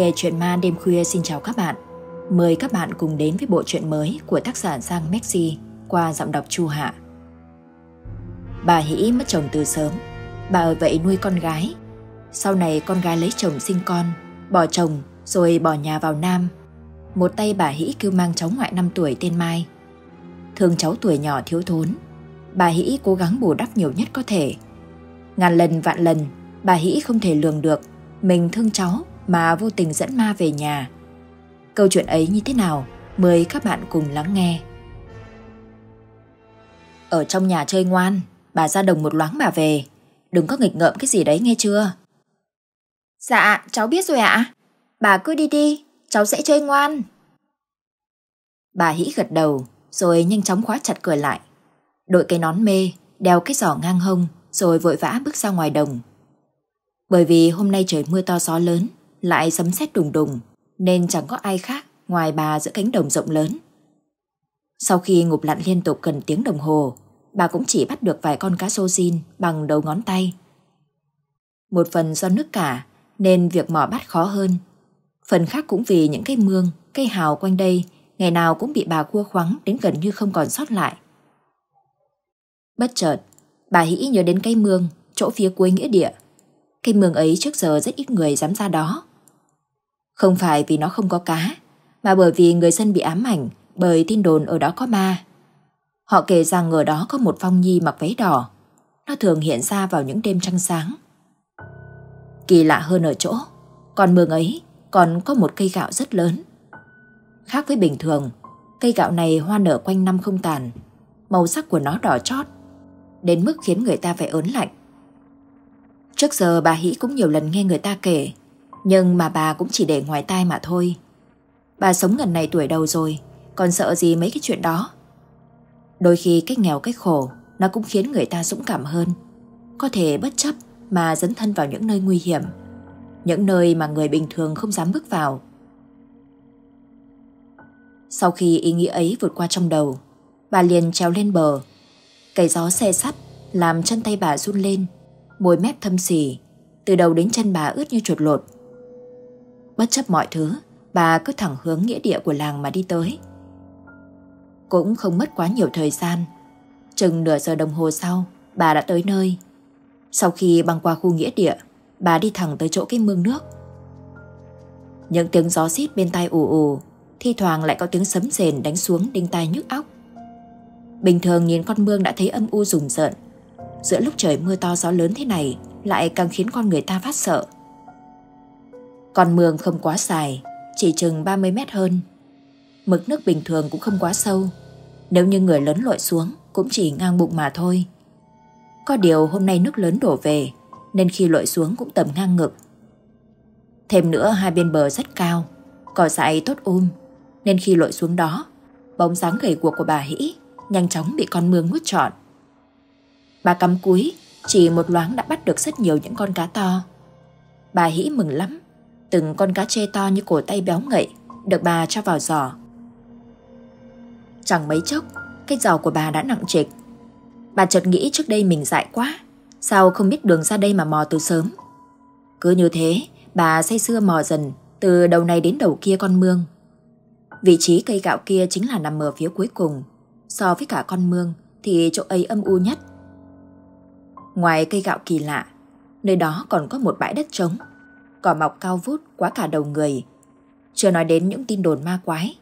Kể chuyện ma đêm khuya xin chào các bạn. Mời các bạn cùng đến với bộ truyện mới của tác giả Giang Messi qua giọng đọc Chu Hạ. Bà Hỷ mất chồng từ sớm, bà ở vậy nuôi con gái. Sau này con gái lấy chồng sinh con, bỏ chồng rồi bỏ nhà vào Nam. Một tay bà Hỷ kêu mang cháu ngoại 5 tuổi tên Mai. Thương cháu tuổi nhỏ thiếu thốn, bà Hỷ cố gắng bù đắp nhiều nhất có thể. Ngàn lần vạn lần, bà Hỷ không thể lường được mình thương cháu mà vô tình dẫn ma về nhà. Câu chuyện ấy như thế nào? Mời các bạn cùng lắng nghe. Ở trong nhà chơi ngoan, bà ra đồng một loáng bà về. Đừng có nghịch ngợm cái gì đấy nghe chưa? Dạ, cháu biết rồi ạ. Bà cứ đi đi, cháu sẽ chơi ngoan. Bà hĩ gật đầu, rồi nhanh chóng khóa chặt cửa lại. Đội cái nón mê, đeo cái giỏ ngang hông, rồi vội vã bước ra ngoài đồng. Bởi vì hôm nay trời mưa to gió lớn, lại sấm sét đùng đùng, nên chẳng có ai khác ngoài bà giữa cánh đồng rộng lớn. Sau khi ngụp lặn liên tục gần tiếng đồng hồ, bà cũng chỉ bắt được vài con cá sô xin bằng đầu ngón tay. Một phần do nước cả nên việc mò bắt khó hơn. Phần khác cũng vì những cây mương, cây hào quanh đây ngày nào cũng bị bà cua khoắng đến gần như không còn sót lại. Bất chợt, bà hĩ nhớ đến cây mương, chỗ phía cuối nghĩa địa. Cây mương ấy trước giờ rất ít người dám ra đó. Không phải vì nó không có cá, mà bởi vì người dân bị ám ảnh bởi tin đồn ở đó có ma. Họ kể rằng ở đó có một phong nhi mặc váy đỏ. Nó thường hiện ra vào những đêm trăng sáng. Kỳ lạ hơn ở chỗ, còn mương ấy còn có một cây gạo rất lớn. Khác với bình thường, cây gạo này hoa nở quanh năm không tàn. Màu sắc của nó đỏ chót, đến mức khiến người ta phải ớn lạnh. Trước giờ bà Hỷ cũng nhiều lần nghe người ta kể nhưng mà bà cũng chỉ để ngoài tai mà thôi. Bà sống gần này tuổi đầu rồi, Còn sợ gì mấy cái chuyện đó? Đôi khi cách nghèo cách khổ, Nó cũng khiến người ta dũng cảm hơn. Có thể bất chấp mà dấn thân vào những nơi nguy hiểm, Những nơi mà người bình thường không dám bước vào. Sau khi ý nghĩ ấy vượt qua trong đầu, Bà liền trèo lên bờ. Cây gió xe sắt Làm chân tay bà run lên, Môi mép thâm xỉ Từ đầu đến chân bà ướt như chuột lột. Bất chấp mọi thứ, bà cứ thẳng hướng nghĩa địa của làng mà đi tới. Cũng không mất quá nhiều thời gian. Chừng nửa giờ đồng hồ sau, bà đã tới nơi. Sau khi băng qua khu nghĩa địa, bà đi thẳng tới chỗ cái mương nước. Những tiếng gió xít bên tai ù ù, thi thoảng lại có tiếng sấm rền đánh xuống đinh tai nhức óc. Bình thường nhìn con mương đã thấy âm u rùng rợn. Giữa lúc trời mưa to gió lớn thế này lại càng khiến con người ta phát sợ. Con mương không quá dài, chỉ chừng 30 mét hơn. Mực nước bình thường cũng không quá sâu. Nếu như người lớn lội xuống cũng chỉ ngang bụng mà thôi. Có điều hôm nay nước lớn đổ về nên khi lội xuống cũng tầm ngang ngực. Thêm nữa hai bên bờ rất cao, cỏ dại tốt um nên khi lội xuống đó, bóng dáng gầy guộc của bà Hĩ nhanh chóng bị con mương nuốt trọn. Bà cắm cúi, chỉ một loáng đã bắt được rất nhiều những con cá to. Bà Hĩ mừng lắm Từng con cá chê to như cổ tay béo ngậy, Được bà cho vào giỏ. Chẳng mấy chốc, Cái giỏ của bà đã nặng trịch. Bà chợt nghĩ trước đây mình dại quá, Sao không biết đường ra đây mà mò từ sớm. Cứ như thế, Bà say sưa mò dần Từ đầu này đến đầu kia con mương. Vị trí cây gạo kia chính là nằm ở phía cuối cùng. So với cả con mương Thì chỗ ấy âm u nhất. Ngoài cây gạo kỳ lạ, Nơi đó còn có một bãi đất trống cỏ mọc cao vút quá cả đầu người. Chưa nói đến những tin đồn ma quái.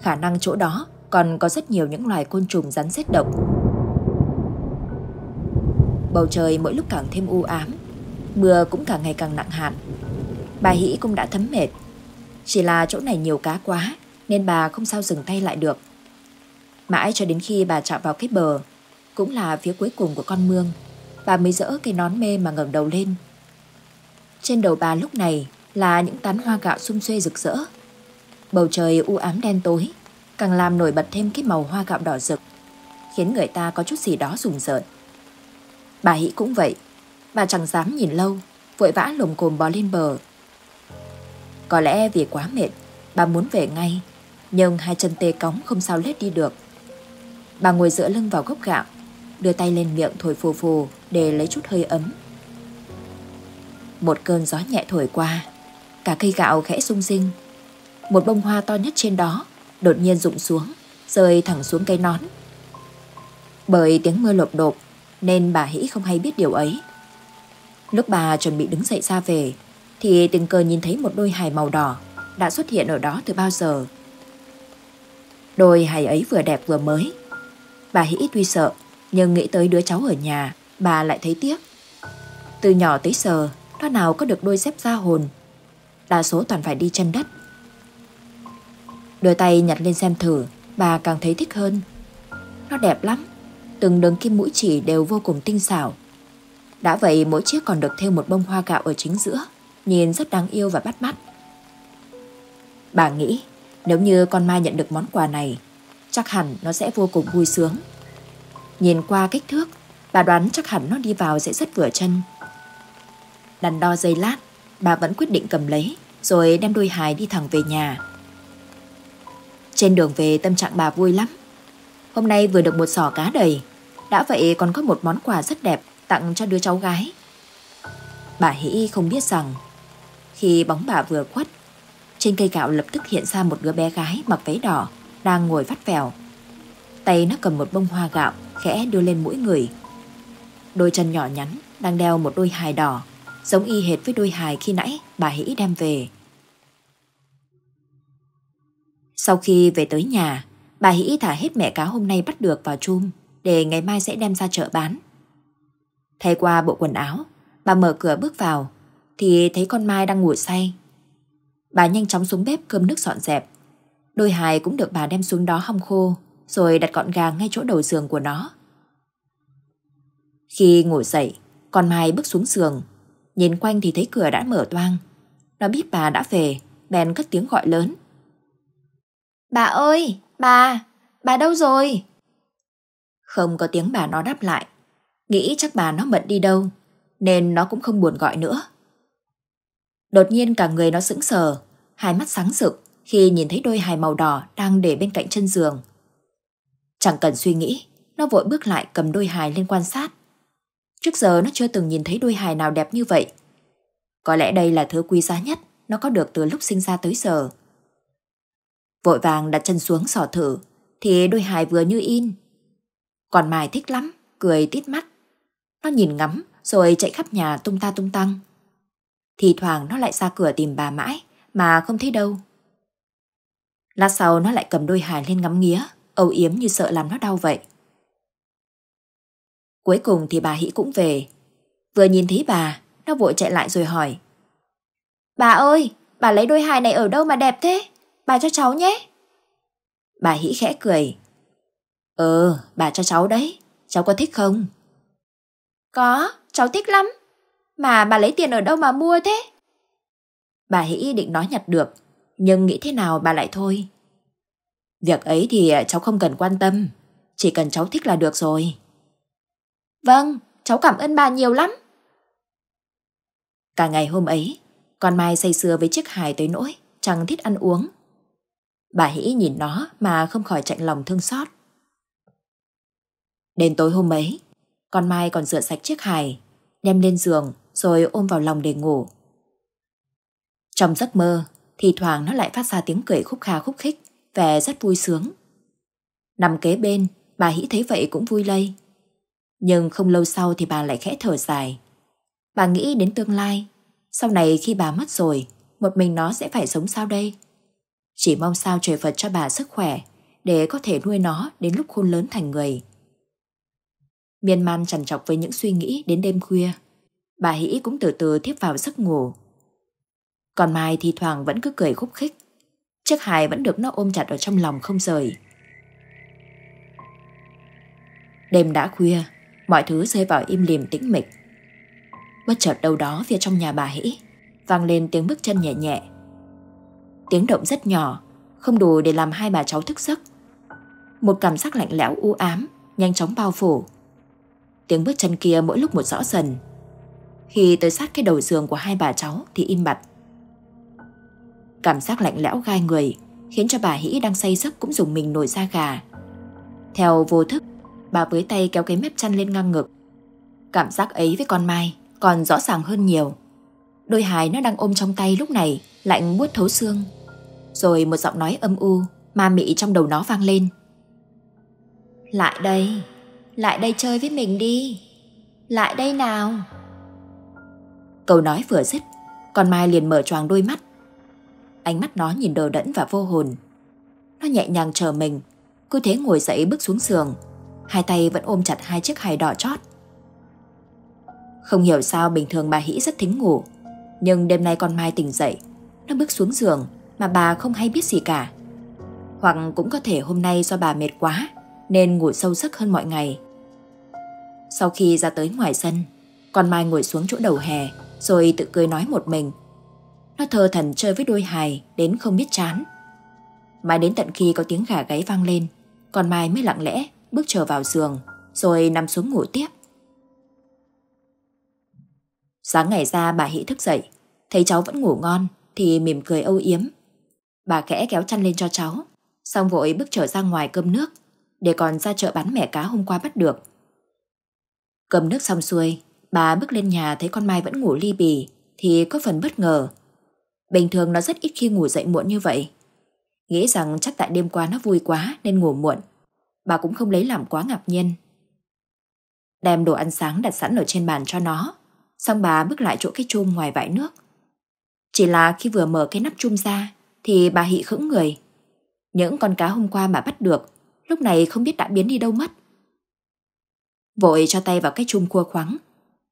Khả năng chỗ đó còn có rất nhiều những loài côn trùng rắn rết độc. Bầu trời mỗi lúc càng thêm u ám, mưa cũng càng ngày càng nặng hạn. Bà Hỷ cũng đã thấm mệt. Chỉ là chỗ này nhiều cá quá nên bà không sao dừng tay lại được. Mãi cho đến khi bà chạm vào cái bờ, cũng là phía cuối cùng của con mương, bà mới dỡ cái nón mê mà ngẩng đầu lên trên đầu bà lúc này là những tán hoa gạo xung xuê rực rỡ. Bầu trời u ám đen tối, càng làm nổi bật thêm cái màu hoa gạo đỏ rực, khiến người ta có chút gì đó rùng rợn. Bà hị cũng vậy, bà chẳng dám nhìn lâu, vội vã lồm cồm bò lên bờ. Có lẽ vì quá mệt, bà muốn về ngay, nhưng hai chân tê cóng không sao lết đi được. Bà ngồi dựa lưng vào gốc gạo, đưa tay lên miệng thổi phù phù để lấy chút hơi ấm một cơn gió nhẹ thổi qua, cả cây gạo khẽ rung rinh. Một bông hoa to nhất trên đó đột nhiên rụng xuống, rơi thẳng xuống cây nón. Bởi tiếng mưa lộp đột nên bà Hĩ không hay biết điều ấy. Lúc bà chuẩn bị đứng dậy ra về thì tình cờ nhìn thấy một đôi hài màu đỏ đã xuất hiện ở đó từ bao giờ. Đôi hài ấy vừa đẹp vừa mới. Bà Hĩ tuy sợ nhưng nghĩ tới đứa cháu ở nhà bà lại thấy tiếc. Từ nhỏ tới giờ nó nào có được đôi dép da hồn? Đa số toàn phải đi chân đất. Đôi tay nhặt lên xem thử, Bà càng thấy thích hơn. Nó đẹp lắm. Từng đường kim mũi chỉ đều vô cùng tinh xảo. Đã vậy, mỗi chiếc còn được thêm một bông hoa gạo ở chính giữa, Nhìn rất đáng yêu và bắt mắt. Bà nghĩ, Nếu như con Mai nhận được món quà này, Chắc hẳn nó sẽ vô cùng vui sướng. Nhìn qua kích thước, Bà đoán chắc hẳn nó đi vào sẽ rất vừa chân. Đắn đo giây lát, Bà vẫn quyết định cầm lấy, Rồi đem đôi hài đi thẳng về nhà. Trên đường về, tâm trạng bà vui lắm. Hôm nay vừa được một sỏ cá đầy. Đã vậy còn có một món quà rất đẹp Tặng cho đứa cháu gái. Bà Hỷ không biết rằng, Khi bóng bà vừa khuất, Trên cây gạo lập tức hiện ra một đứa bé gái Mặc váy đỏ Đang ngồi vắt vẻo. Tay nó cầm một bông hoa gạo, Khẽ đưa lên mũi người. Đôi chân nhỏ nhắn Đang đeo một đôi hài đỏ giống y hệt với đôi hài khi nãy bà Hỷ đem về. Sau khi về tới nhà, bà Hỷ thả hết mẹ cá hôm nay bắt được vào chum để ngày mai sẽ đem ra chợ bán. Thay qua bộ quần áo, bà mở cửa bước vào thì thấy con Mai đang ngủ say. Bà nhanh chóng xuống bếp cơm nước dọn dẹp. Đôi hài cũng được bà đem xuống đó hong khô rồi đặt gọn gàng ngay chỗ đầu giường của nó. Khi ngủ dậy, con Mai bước xuống giường Nhìn quanh thì thấy cửa đã mở toang. Nó biết bà đã về, bèn cất tiếng gọi lớn. Bà ơi, bà, bà đâu rồi? Không có tiếng bà nó đáp lại. Nghĩ chắc bà nó bận đi đâu, nên nó cũng không buồn gọi nữa. Đột nhiên cả người nó sững sờ, hai mắt sáng rực khi nhìn thấy đôi hài màu đỏ đang để bên cạnh chân giường. Chẳng cần suy nghĩ, nó vội bước lại cầm đôi hài lên quan sát. Trước giờ nó chưa từng nhìn thấy đôi hài nào đẹp như vậy. Có lẽ đây là thứ quý giá nhất nó có được từ lúc sinh ra tới giờ. Vội vàng đặt chân xuống sò thử, thì đôi hài vừa như in. Còn Mai thích lắm, cười tít mắt. Nó nhìn ngắm, rồi chạy khắp nhà tung ta tung tăng. Thì thoảng nó lại ra cửa tìm bà mãi, mà không thấy đâu. Lát sau nó lại cầm đôi hài lên ngắm nghía, âu yếm như sợ làm nó đau vậy. Cuối cùng thì bà Hỷ cũng về. Vừa nhìn thấy bà, nó vội chạy lại rồi hỏi. Bà ơi, bà lấy đôi hài này ở đâu mà đẹp thế? Bà cho cháu nhé. Bà Hỷ khẽ cười. Ừ, bà cho cháu đấy. Cháu có thích không? Có, cháu thích lắm. Mà bà lấy tiền ở đâu mà mua thế? Bà Hỷ định nói nhặt được, nhưng nghĩ thế nào bà lại thôi. Việc ấy thì ờ, cháu không cần quan tâm, chỉ cần cháu thích là được rồi. Vâng, cháu cảm ơn bà nhiều lắm. Cả ngày hôm ấy, con Mai say sưa với chiếc hài tới nỗi chẳng thích ăn uống. Bà hĩ nhìn nó mà không khỏi chạnh lòng thương xót. Đến tối hôm ấy, con Mai còn rửa sạch chiếc hài, đem lên giường rồi ôm vào lòng để ngủ. Trong giấc mơ, thì thoảng nó lại phát ra tiếng cười khúc kha khúc khích, vẻ rất vui sướng. Nằm kế bên, bà hĩ thấy vậy cũng vui lây. Nhưng không lâu sau thì bà lại khẽ thở dài. Bà nghĩ đến tương lai. Sau này khi bà mất rồi, một mình nó sẽ phải sống sao đây? Chỉ mong sao trời Phật cho bà sức khỏe để có thể nuôi nó đến lúc khôn lớn thành người. Miên man trằn trọc với những suy nghĩ đến đêm khuya. Bà Hỷ cũng từ từ thiếp vào giấc ngủ. Còn Mai thì thoảng vẫn cứ cười khúc khích. Chiếc hài vẫn được nó ôm chặt ở trong lòng không rời. Đêm đã khuya, mọi thứ rơi vào im lìm tĩnh mịch. Bất chợt đâu đó phía trong nhà bà Hĩ vang lên tiếng bước chân nhẹ nhẹ. Tiếng động rất nhỏ, không đủ để làm hai bà cháu thức giấc. Một cảm giác lạnh lẽo u ám nhanh chóng bao phủ. Tiếng bước chân kia mỗi lúc một rõ dần. Khi tới sát cái đầu giường của hai bà cháu thì im bặt. Cảm giác lạnh lẽo gai người khiến cho bà Hĩ đang say giấc cũng dùng mình nổi da gà. Theo vô thức, bà với tay kéo cái mép chăn lên ngang ngực. Cảm giác ấy với con Mai còn rõ ràng hơn nhiều. Đôi hài nó đang ôm trong tay lúc này lạnh buốt thấu xương. Rồi một giọng nói âm u, ma mị trong đầu nó vang lên. Lại đây, lại đây chơi với mình đi. Lại đây nào. Câu nói vừa dứt, con Mai liền mở choàng đôi mắt. Ánh mắt nó nhìn đờ đẫn và vô hồn. Nó nhẹ nhàng chờ mình, cứ thế ngồi dậy bước xuống giường. Hai tay vẫn ôm chặt hai chiếc hài đỏ chót. Không hiểu sao bình thường bà Hĩ rất thính ngủ, nhưng đêm nay con Mai tỉnh dậy, nó bước xuống giường mà bà không hay biết gì cả. Hoặc cũng có thể hôm nay do bà mệt quá nên ngủ sâu giấc hơn mọi ngày. Sau khi ra tới ngoài sân, con Mai ngồi xuống chỗ đầu hè rồi tự cười nói một mình. Nó thơ thần chơi với đôi hài đến không biết chán. Mãi đến tận khi có tiếng gà gáy vang lên, con Mai mới lặng lẽ bước trở vào giường rồi nằm xuống ngủ tiếp. Sáng ngày ra bà Hị thức dậy, thấy cháu vẫn ngủ ngon thì mỉm cười âu yếm. Bà khẽ kéo chăn lên cho cháu, xong vội bước trở ra ngoài cơm nước để còn ra chợ bán mẻ cá hôm qua bắt được. cơm nước xong xuôi, bà bước lên nhà thấy con Mai vẫn ngủ ly bì thì có phần bất ngờ. Bình thường nó rất ít khi ngủ dậy muộn như vậy. Nghĩ rằng chắc tại đêm qua nó vui quá nên ngủ muộn. Bà cũng không lấy làm quá ngạc nhiên. Đem đồ ăn sáng đặt sẵn ở trên bàn cho nó, xong bà bước lại chỗ cái chum ngoài vại nước. Chỉ là khi vừa mở cái nắp chum ra thì bà hị khững người. Những con cá hôm qua mà bắt được lúc này không biết đã biến đi đâu mất. Vội cho tay vào cái chum cua khoắng,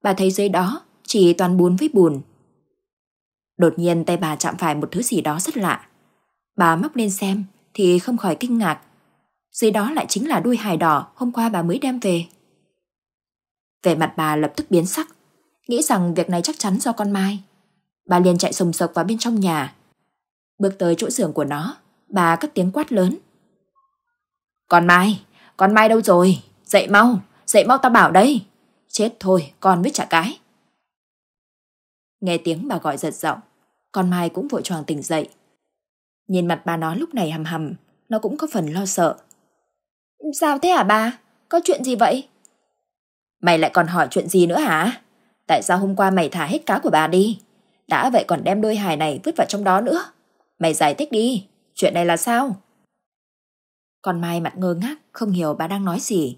bà thấy dưới đó chỉ toàn bùn với bùn. Đột nhiên tay bà chạm phải một thứ gì đó rất lạ. Bà móc lên xem thì không khỏi kinh ngạc. Dưới đó lại chính là đuôi hài đỏ hôm qua bà mới đem về. về mặt bà lập tức biến sắc, nghĩ rằng việc này chắc chắn do con Mai. Bà liền chạy sồng sộc vào bên trong nhà. Bước tới chỗ giường của nó, bà cất tiếng quát lớn. Con Mai, con Mai đâu rồi? Dậy mau, dậy mau ta bảo đây. Chết thôi, con với trả cái. Nghe tiếng bà gọi giật giọng, con Mai cũng vội choàng tỉnh dậy. Nhìn mặt bà nó lúc này hầm hầm, nó cũng có phần lo sợ. Sao thế hả bà? Có chuyện gì vậy? Mày lại còn hỏi chuyện gì nữa hả? Tại sao hôm qua mày thả hết cá của bà đi? Đã vậy còn đem đôi hài này vứt vào trong đó nữa. Mày giải thích đi, chuyện này là sao? Con Mai mặt ngơ ngác, không hiểu bà đang nói gì.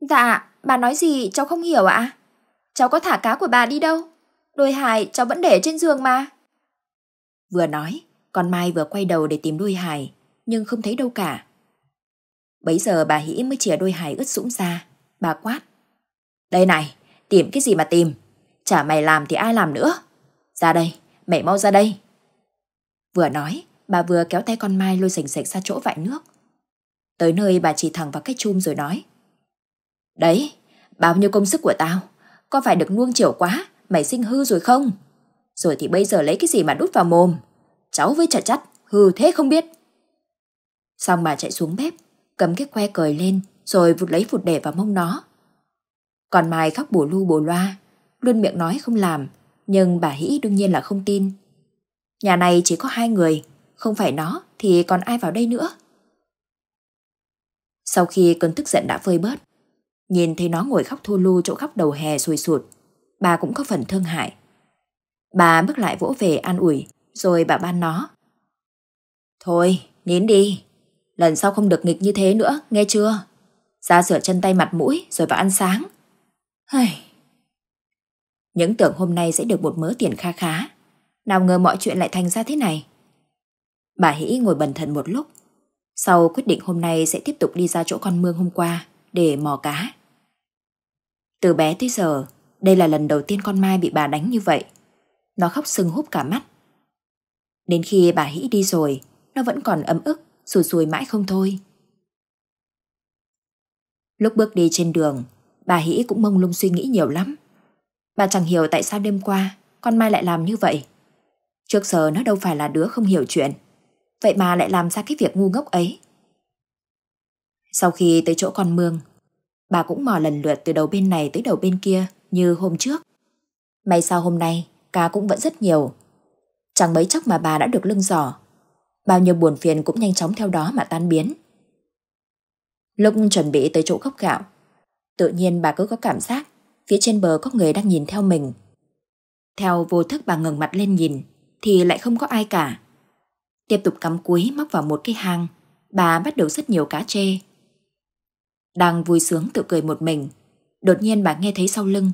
Dạ, bà nói gì cháu không hiểu ạ? Cháu có thả cá của bà đi đâu? Đôi hài cháu vẫn để trên giường mà. Vừa nói, con Mai vừa quay đầu để tìm đôi hài, nhưng không thấy đâu cả. Bấy giờ bà Hĩ mới chìa đôi hài ướt sũng ra. Bà quát. Đây này, tìm cái gì mà tìm? Chả mày làm thì ai làm nữa? Ra đây, mày mau ra đây. Vừa nói, bà vừa kéo tay con Mai lôi sành sạch ra chỗ vại nước. Tới nơi bà chỉ thẳng vào cái chum rồi nói. Đấy, bao nhiêu công sức của tao, có phải được nuông chiều quá, mày sinh hư rồi không? Rồi thì bây giờ lấy cái gì mà đút vào mồm? Cháu với chả chắt, hư thế không biết. Xong bà chạy xuống bếp, cầm cái que cởi lên, rồi vụt lấy vụt để vào mông nó. Còn Mai khóc bổ lu bổ loa, luôn miệng nói không làm, nhưng bà Hĩ đương nhiên là không tin. Nhà này chỉ có hai người, không phải nó thì còn ai vào đây nữa. Sau khi cơn tức giận đã vơi bớt, nhìn thấy nó ngồi khóc thu lu chỗ khóc đầu hè sùi sụt, bà cũng có phần thương hại. Bà bước lại vỗ về an ủi, rồi bà ban nó. Thôi, nín đi, lần sau không được nghịch như thế nữa, nghe chưa? Ra rửa chân tay mặt mũi rồi vào ăn sáng. Hây. Những tưởng hôm nay sẽ được một mớ tiền kha khá, nào ngờ mọi chuyện lại thành ra thế này. Bà Hĩ ngồi bần thần một lúc, sau quyết định hôm nay sẽ tiếp tục đi ra chỗ con mương hôm qua để mò cá. Từ bé tới giờ, đây là lần đầu tiên con Mai bị bà đánh như vậy. Nó khóc sưng húp cả mắt. Đến khi bà Hĩ đi rồi, nó vẫn còn ấm ức, sủi sùi mãi không thôi. Lúc bước đi trên đường, bà Hĩ cũng mông lung suy nghĩ nhiều lắm. Bà chẳng hiểu tại sao đêm qua con Mai lại làm như vậy. Trước giờ nó đâu phải là đứa không hiểu chuyện. Vậy mà lại làm ra cái việc ngu ngốc ấy. Sau khi tới chỗ con mương, bà cũng mò lần lượt từ đầu bên này tới đầu bên kia như hôm trước. May sao hôm nay cá cũng vẫn rất nhiều. Chẳng mấy chốc mà bà đã được lưng giỏ. Bao nhiêu buồn phiền cũng nhanh chóng theo đó mà tan biến. Lúc chuẩn bị tới chỗ gốc gạo, tự nhiên bà cứ có cảm giác phía trên bờ có người đang nhìn theo mình. Theo vô thức bà ngừng mặt lên nhìn, thì lại không có ai cả. Tiếp tục cắm cúi móc vào một cái hang, bà bắt đầu rất nhiều cá chê. Đang vui sướng tự cười một mình, đột nhiên bà nghe thấy sau lưng,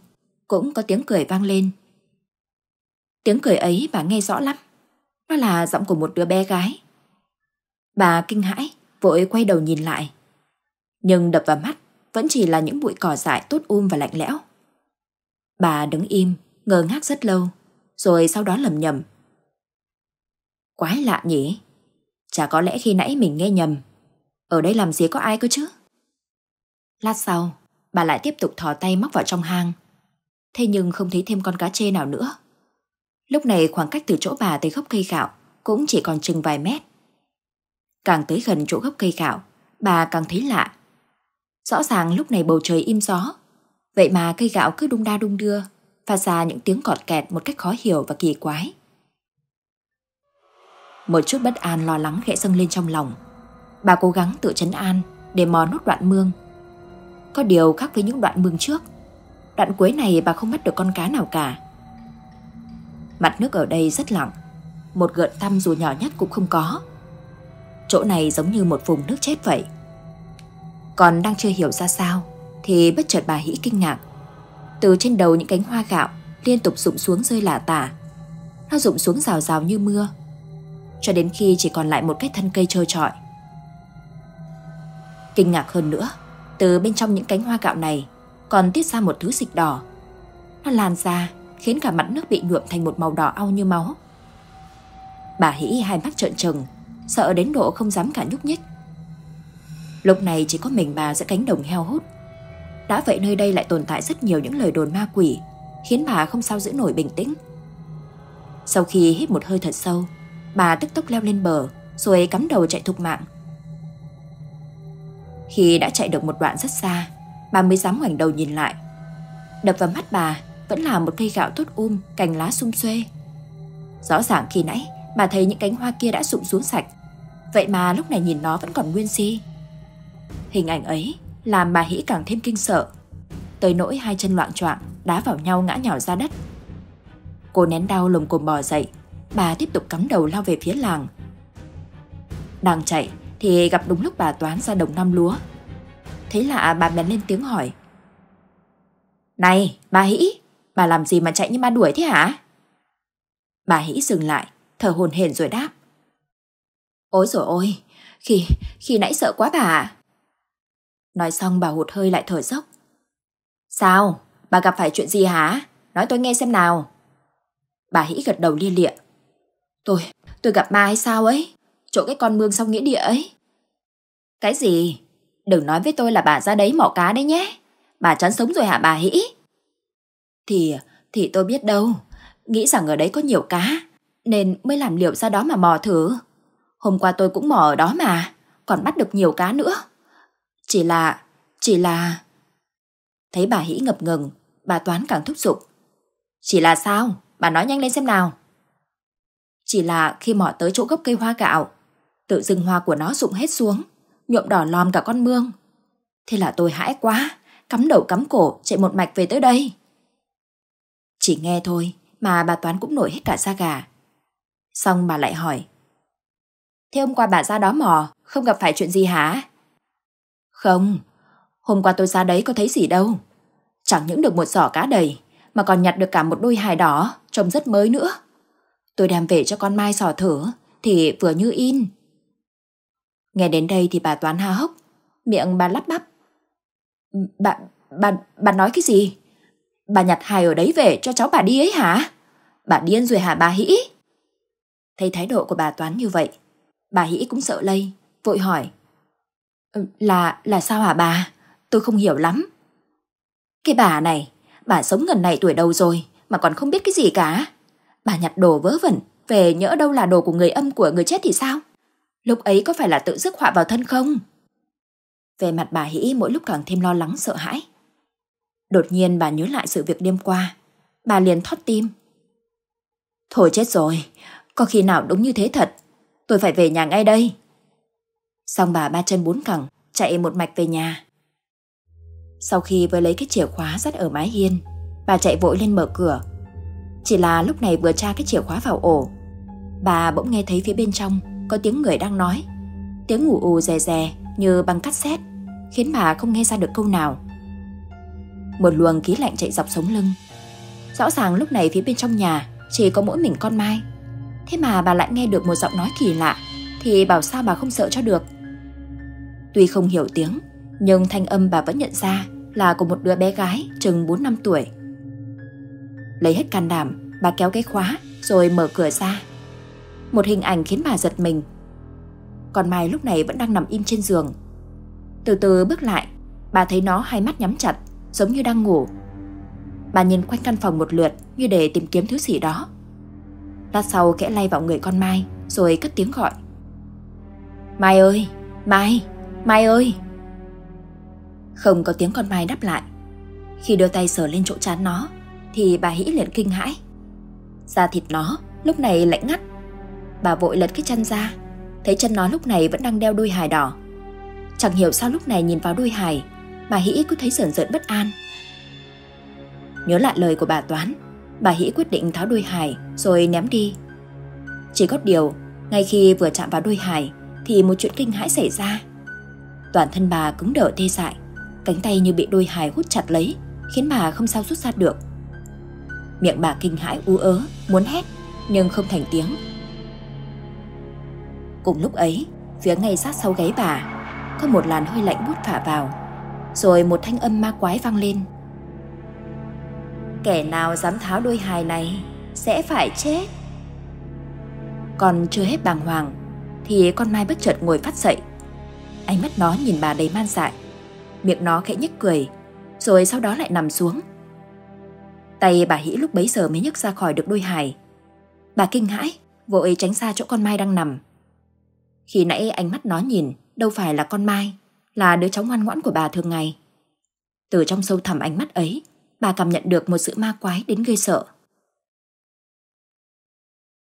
cũng có tiếng cười vang lên. Tiếng cười ấy bà nghe rõ lắm, nó là giọng của một đứa bé gái. Bà kinh hãi, vội quay đầu nhìn lại. Nhưng đập vào mắt vẫn chỉ là những bụi cỏ dại tốt um và lạnh lẽo. Bà đứng im, ngơ ngác rất lâu, rồi sau đó lầm nhầm. Quái lạ nhỉ? Chả có lẽ khi nãy mình nghe nhầm. Ở đây làm gì có ai cơ chứ? Lát sau, bà lại tiếp tục thò tay móc vào trong hang. Thế nhưng không thấy thêm con cá chê nào nữa. Lúc này khoảng cách từ chỗ bà tới gốc cây gạo cũng chỉ còn chừng vài mét. Càng tới gần chỗ gốc cây gạo, bà càng thấy lạ. Rõ ràng lúc này bầu trời im gió, vậy mà cây gạo cứ đung đa đung đưa, phát ra những tiếng cọt kẹt một cách khó hiểu và kỳ quái. Một chút bất an lo lắng khẽ dâng lên trong lòng. Bà cố gắng tự chấn an để mò nốt đoạn mương. Có điều khác với những đoạn mương trước. Đoạn cuối này bà không bắt được con cá nào cả. Mặt nước ở đây rất lặng, một gợn tăm dù nhỏ nhất cũng không có. Chỗ này giống như một vùng nước chết vậy. Còn đang chưa hiểu ra sao thì bất chợt bà hĩ kinh ngạc. Từ trên đầu những cánh hoa gạo liên tục rụng xuống rơi lả tả. Nó rụng xuống rào rào như mưa. Cho đến khi chỉ còn lại một cái thân cây trơ trọi. Kinh ngạc hơn nữa, từ bên trong những cánh hoa gạo này còn tiết ra một thứ dịch đỏ. Nó lan ra khiến cả mặt nước bị nhuộm thành một màu đỏ au như máu. Bà Hĩ hai mắt trợn trừng, sợ đến độ không dám cả nhúc nhích. Lúc này chỉ có mình bà giữa cánh đồng heo hút. Đã vậy nơi đây lại tồn tại rất nhiều những lời đồn ma quỷ, khiến bà không sao giữ nổi bình tĩnh. Sau khi hít một hơi thật sâu, bà tức tốc leo lên bờ, rồi cắm đầu chạy thục mạng. Khi đã chạy được một đoạn rất xa, bà mới dám ngoảnh đầu nhìn lại. Đập vào mắt bà vẫn là một cây gạo tốt um, cành lá sum xuê. Rõ ràng khi nãy bà thấy những cánh hoa kia đã rụng xuống sạch, vậy mà lúc này nhìn nó vẫn còn nguyên si. Hình ảnh ấy làm bà Hĩ càng thêm kinh sợ, tới nỗi hai chân loạn choạng đá vào nhau ngã nhào ra đất. Cô nén đau lồng cồm bò dậy, bà tiếp tục cắm đầu lao về phía làng. Đang chạy thì gặp đúng lúc bà Toán ra đồng năm lúa. Thấy lạ bà bèn lên tiếng hỏi. Này, bà Hĩ, bà làm gì mà chạy như ma đuổi thế hả? Bà Hĩ dừng lại, thở hồn hển rồi đáp. Ôi rồi ôi, khi, khi nãy sợ quá bà Nói xong bà hụt hơi lại thở dốc. Sao? Bà gặp phải chuyện gì hả? Nói tôi nghe xem nào. Bà Hĩ gật đầu lia lịa. Tôi, tôi gặp ma hay sao ấy? Chỗ cái con mương sau nghĩa địa ấy. Cái gì? Đừng nói với tôi là bà ra đấy mỏ cá đấy nhé. Bà chán sống rồi hả bà Hĩ? Thì, thì tôi biết đâu. Nghĩ rằng ở đấy có nhiều cá. Nên mới làm liệu ra đó mà mò thử. Hôm qua tôi cũng mò ở đó mà. Còn bắt được nhiều cá nữa. Chỉ là... chỉ là... Thấy bà Hĩ ngập ngừng, bà Toán càng thúc giục. Chỉ là sao? Bà nói nhanh lên xem nào. Chỉ là khi mò tới chỗ gốc cây hoa gạo, tự dưng hoa của nó rụng hết xuống, nhuộm đỏ lòm cả con mương. Thế là tôi hãi quá, cắm đầu cắm cổ chạy một mạch về tới đây. Chỉ nghe thôi mà bà Toán cũng nổi hết cả da gà. Xong bà lại hỏi. Thế hôm qua bà ra đó mò, không gặp phải chuyện gì hả? Không, hôm qua tôi ra đấy có thấy gì đâu. Chẳng những được một giỏ cá đầy, mà còn nhặt được cả một đôi hài đỏ, trông rất mới nữa. Tôi đem về cho con Mai sò thử, thì vừa như in. Nghe đến đây thì bà Toán ha hốc, miệng bà lắp bắp. Bà, bà, bà nói cái gì? Bà nhặt hài ở đấy về cho cháu bà đi ấy hả? Bà điên rồi hả bà Hĩ? Thấy thái độ của bà Toán như vậy, bà Hĩ cũng sợ lây, vội hỏi. Ừ, là, là sao hả bà? Tôi không hiểu lắm. Cái bà này, bà sống gần này tuổi đầu rồi mà còn không biết cái gì cả. Bà nhặt đồ vớ vẩn, về nhỡ đâu là đồ của người âm của người chết thì sao? Lúc ấy có phải là tự rước họa vào thân không? Về mặt bà Hĩ mỗi lúc càng thêm lo lắng sợ hãi. Đột nhiên bà nhớ lại sự việc đêm qua. Bà liền thót tim. Thôi chết rồi, có khi nào đúng như thế thật. Tôi phải về nhà ngay đây. Xong bà ba chân bốn cẳng, chạy một mạch về nhà. Sau khi vừa lấy cái chìa khóa dắt ở mái hiên, bà chạy vội lên mở cửa. Chỉ là lúc này vừa tra cái chìa khóa vào ổ, Bà bỗng nghe thấy phía bên trong có tiếng người đang nói. Tiếng ngủ ù rè rè như băng cắt xét, khiến bà không nghe ra được câu nào. Một luồng khí lạnh chạy dọc sống lưng. Rõ ràng lúc này phía bên trong nhà chỉ có mỗi mình con Mai. Thế mà bà lại nghe được một giọng nói kỳ lạ, thì bảo sao bà không sợ cho được. Tuy không hiểu tiếng, nhưng thanh âm bà vẫn nhận ra là của một đứa bé gái chừng 4 năm tuổi. Lấy hết can đảm, bà kéo cái khóa rồi mở cửa ra. Một hình ảnh khiến bà giật mình. Còn Mai lúc này vẫn đang nằm im trên giường. Từ từ bước lại, bà thấy nó hai mắt nhắm chặt, giống như đang ngủ. Bà nhìn quanh căn phòng một lượt như để tìm kiếm thứ gì đó. Lát sau kẽ lay vào người con Mai rồi cất tiếng gọi. Mai ơi, Mai, Mai ơi. Không có tiếng con Mai đáp lại. Khi đưa tay sờ lên chỗ chán nó, thì bà Hĩ liền kinh hãi. Da thịt nó lúc này lạnh ngắt. Bà vội lật cái chân ra, thấy chân nó lúc này vẫn đang đeo đôi hài đỏ. Chẳng hiểu sao lúc này nhìn vào đôi hài, bà Hĩ cứ thấy sờn rợn bất an. Nhớ lại lời của bà Toán, bà Hĩ quyết định tháo đôi hài rồi ném đi. Chỉ có điều, ngay khi vừa chạm vào đôi hài thì một chuyện kinh hãi xảy ra. Toàn thân bà cứng đờ tê dại, cánh tay như bị đôi hài hút chặt lấy, khiến bà không sao rút ra được. Miệng bà kinh hãi ú ớ, muốn hét, nhưng không thành tiếng. Cùng lúc ấy, phía ngay sát sau gáy bà, có một làn hơi lạnh bút phả vào, rồi một thanh âm ma quái vang lên. Kẻ nào dám tháo đôi hài này sẽ phải chết. Còn chưa hết bàng hoàng, thì con Mai bất chợt ngồi phát dậy. Ánh mắt nó nhìn bà đầy man dại, miệng nó khẽ nhếch cười, rồi sau đó lại nằm xuống. Tay bà Hĩ lúc bấy giờ mới nhấc ra khỏi được đôi hài. Bà kinh hãi, vội tránh xa chỗ con Mai đang nằm. Khi nãy ánh mắt nó nhìn, đâu phải là con Mai, là đứa cháu ngoan ngoãn của bà thường ngày. Từ trong sâu thẳm ánh mắt ấy, bà cảm nhận được một sự ma quái đến gây sợ.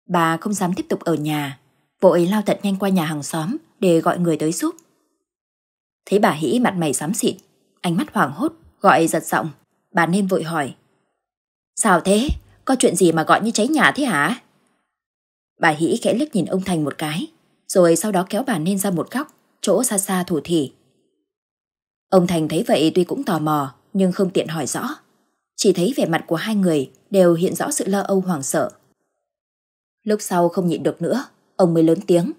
Bà không dám tiếp tục ở nhà, vội lao thật nhanh qua nhà hàng xóm để gọi người tới giúp. Thấy bà Hĩ mặt mày xám xịt, ánh mắt hoảng hốt, gọi giật giọng, bà nên vội hỏi. Sao thế? Có chuyện gì mà gọi như cháy nhà thế hả? Bà Hĩ khẽ liếc nhìn ông Thành một cái, rồi sau đó kéo bà nên ra một góc, chỗ xa xa thủ thỉ. Ông Thành thấy vậy tuy cũng tò mò, nhưng không tiện hỏi rõ. Chỉ thấy vẻ mặt của hai người đều hiện rõ sự lo âu hoảng sợ. Lúc sau không nhịn được nữa, ông mới lớn tiếng.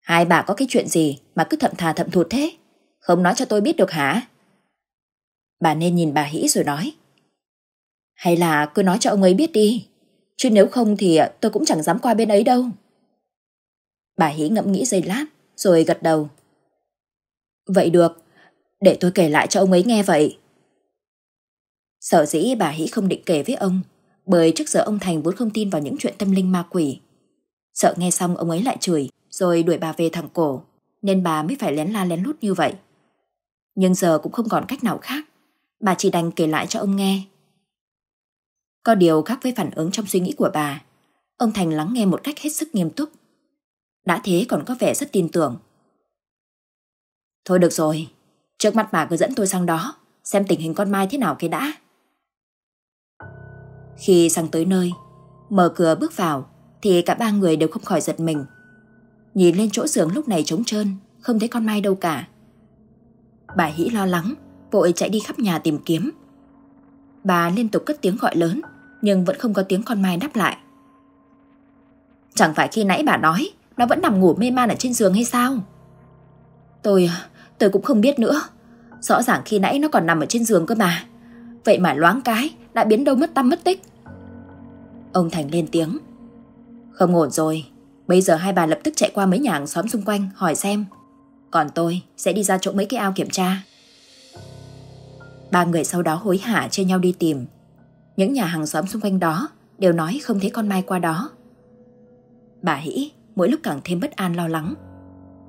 Hai bà có cái chuyện gì mà cứ thậm thà thậm thụt thế? Không nói cho tôi biết được hả? Bà nên nhìn bà Hĩ rồi nói. Hay là cứ nói cho ông ấy biết đi. Chứ nếu không thì tôi cũng chẳng dám qua bên ấy đâu. Bà Hĩ ngẫm nghĩ giây lát, rồi gật đầu. Vậy được, để tôi kể lại cho ông ấy nghe vậy. Sở dĩ bà Hĩ không định kể với ông, bởi trước giờ ông Thành vốn không tin vào những chuyện tâm linh ma quỷ. Sợ nghe xong ông ấy lại chửi, rồi đuổi bà về thẳng cổ, nên bà mới phải lén la lén lút như vậy. Nhưng giờ cũng không còn cách nào khác, bà chỉ đành kể lại cho ông nghe. Có điều khác với phản ứng trong suy nghĩ của bà, ông Thành lắng nghe một cách hết sức nghiêm túc. Đã thế còn có vẻ rất tin tưởng. Thôi được rồi, trước mắt bà cứ dẫn tôi sang đó, xem tình hình con Mai thế nào cái đã. Khi sang tới nơi, mở cửa bước vào, thì cả ba người đều không khỏi giật mình. Nhìn lên chỗ giường lúc này trống trơn, không thấy con Mai đâu cả. Bà Hĩ lo lắng, vội chạy đi khắp nhà tìm kiếm. Bà liên tục cất tiếng gọi lớn, nhưng vẫn không có tiếng con Mai đáp lại. Chẳng phải khi nãy bà nói nó vẫn nằm ngủ mê man ở trên giường hay sao? Tôi, tôi cũng không biết nữa. Rõ ràng khi nãy nó còn nằm ở trên giường cơ mà. Vậy mà loáng cái, đã biến đâu mất tâm mất tích. Ông Thành lên tiếng. Không ổn rồi, bây giờ hai bà lập tức chạy qua mấy nhà hàng xóm xung quanh hỏi xem. Còn tôi sẽ đi ra chỗ mấy cái ao kiểm tra. Ba người sau đó hối hả chia nhau đi tìm. Những nhà hàng xóm xung quanh đó đều nói không thấy con Mai qua đó. Bà Hĩ mỗi lúc càng thêm bất an lo lắng.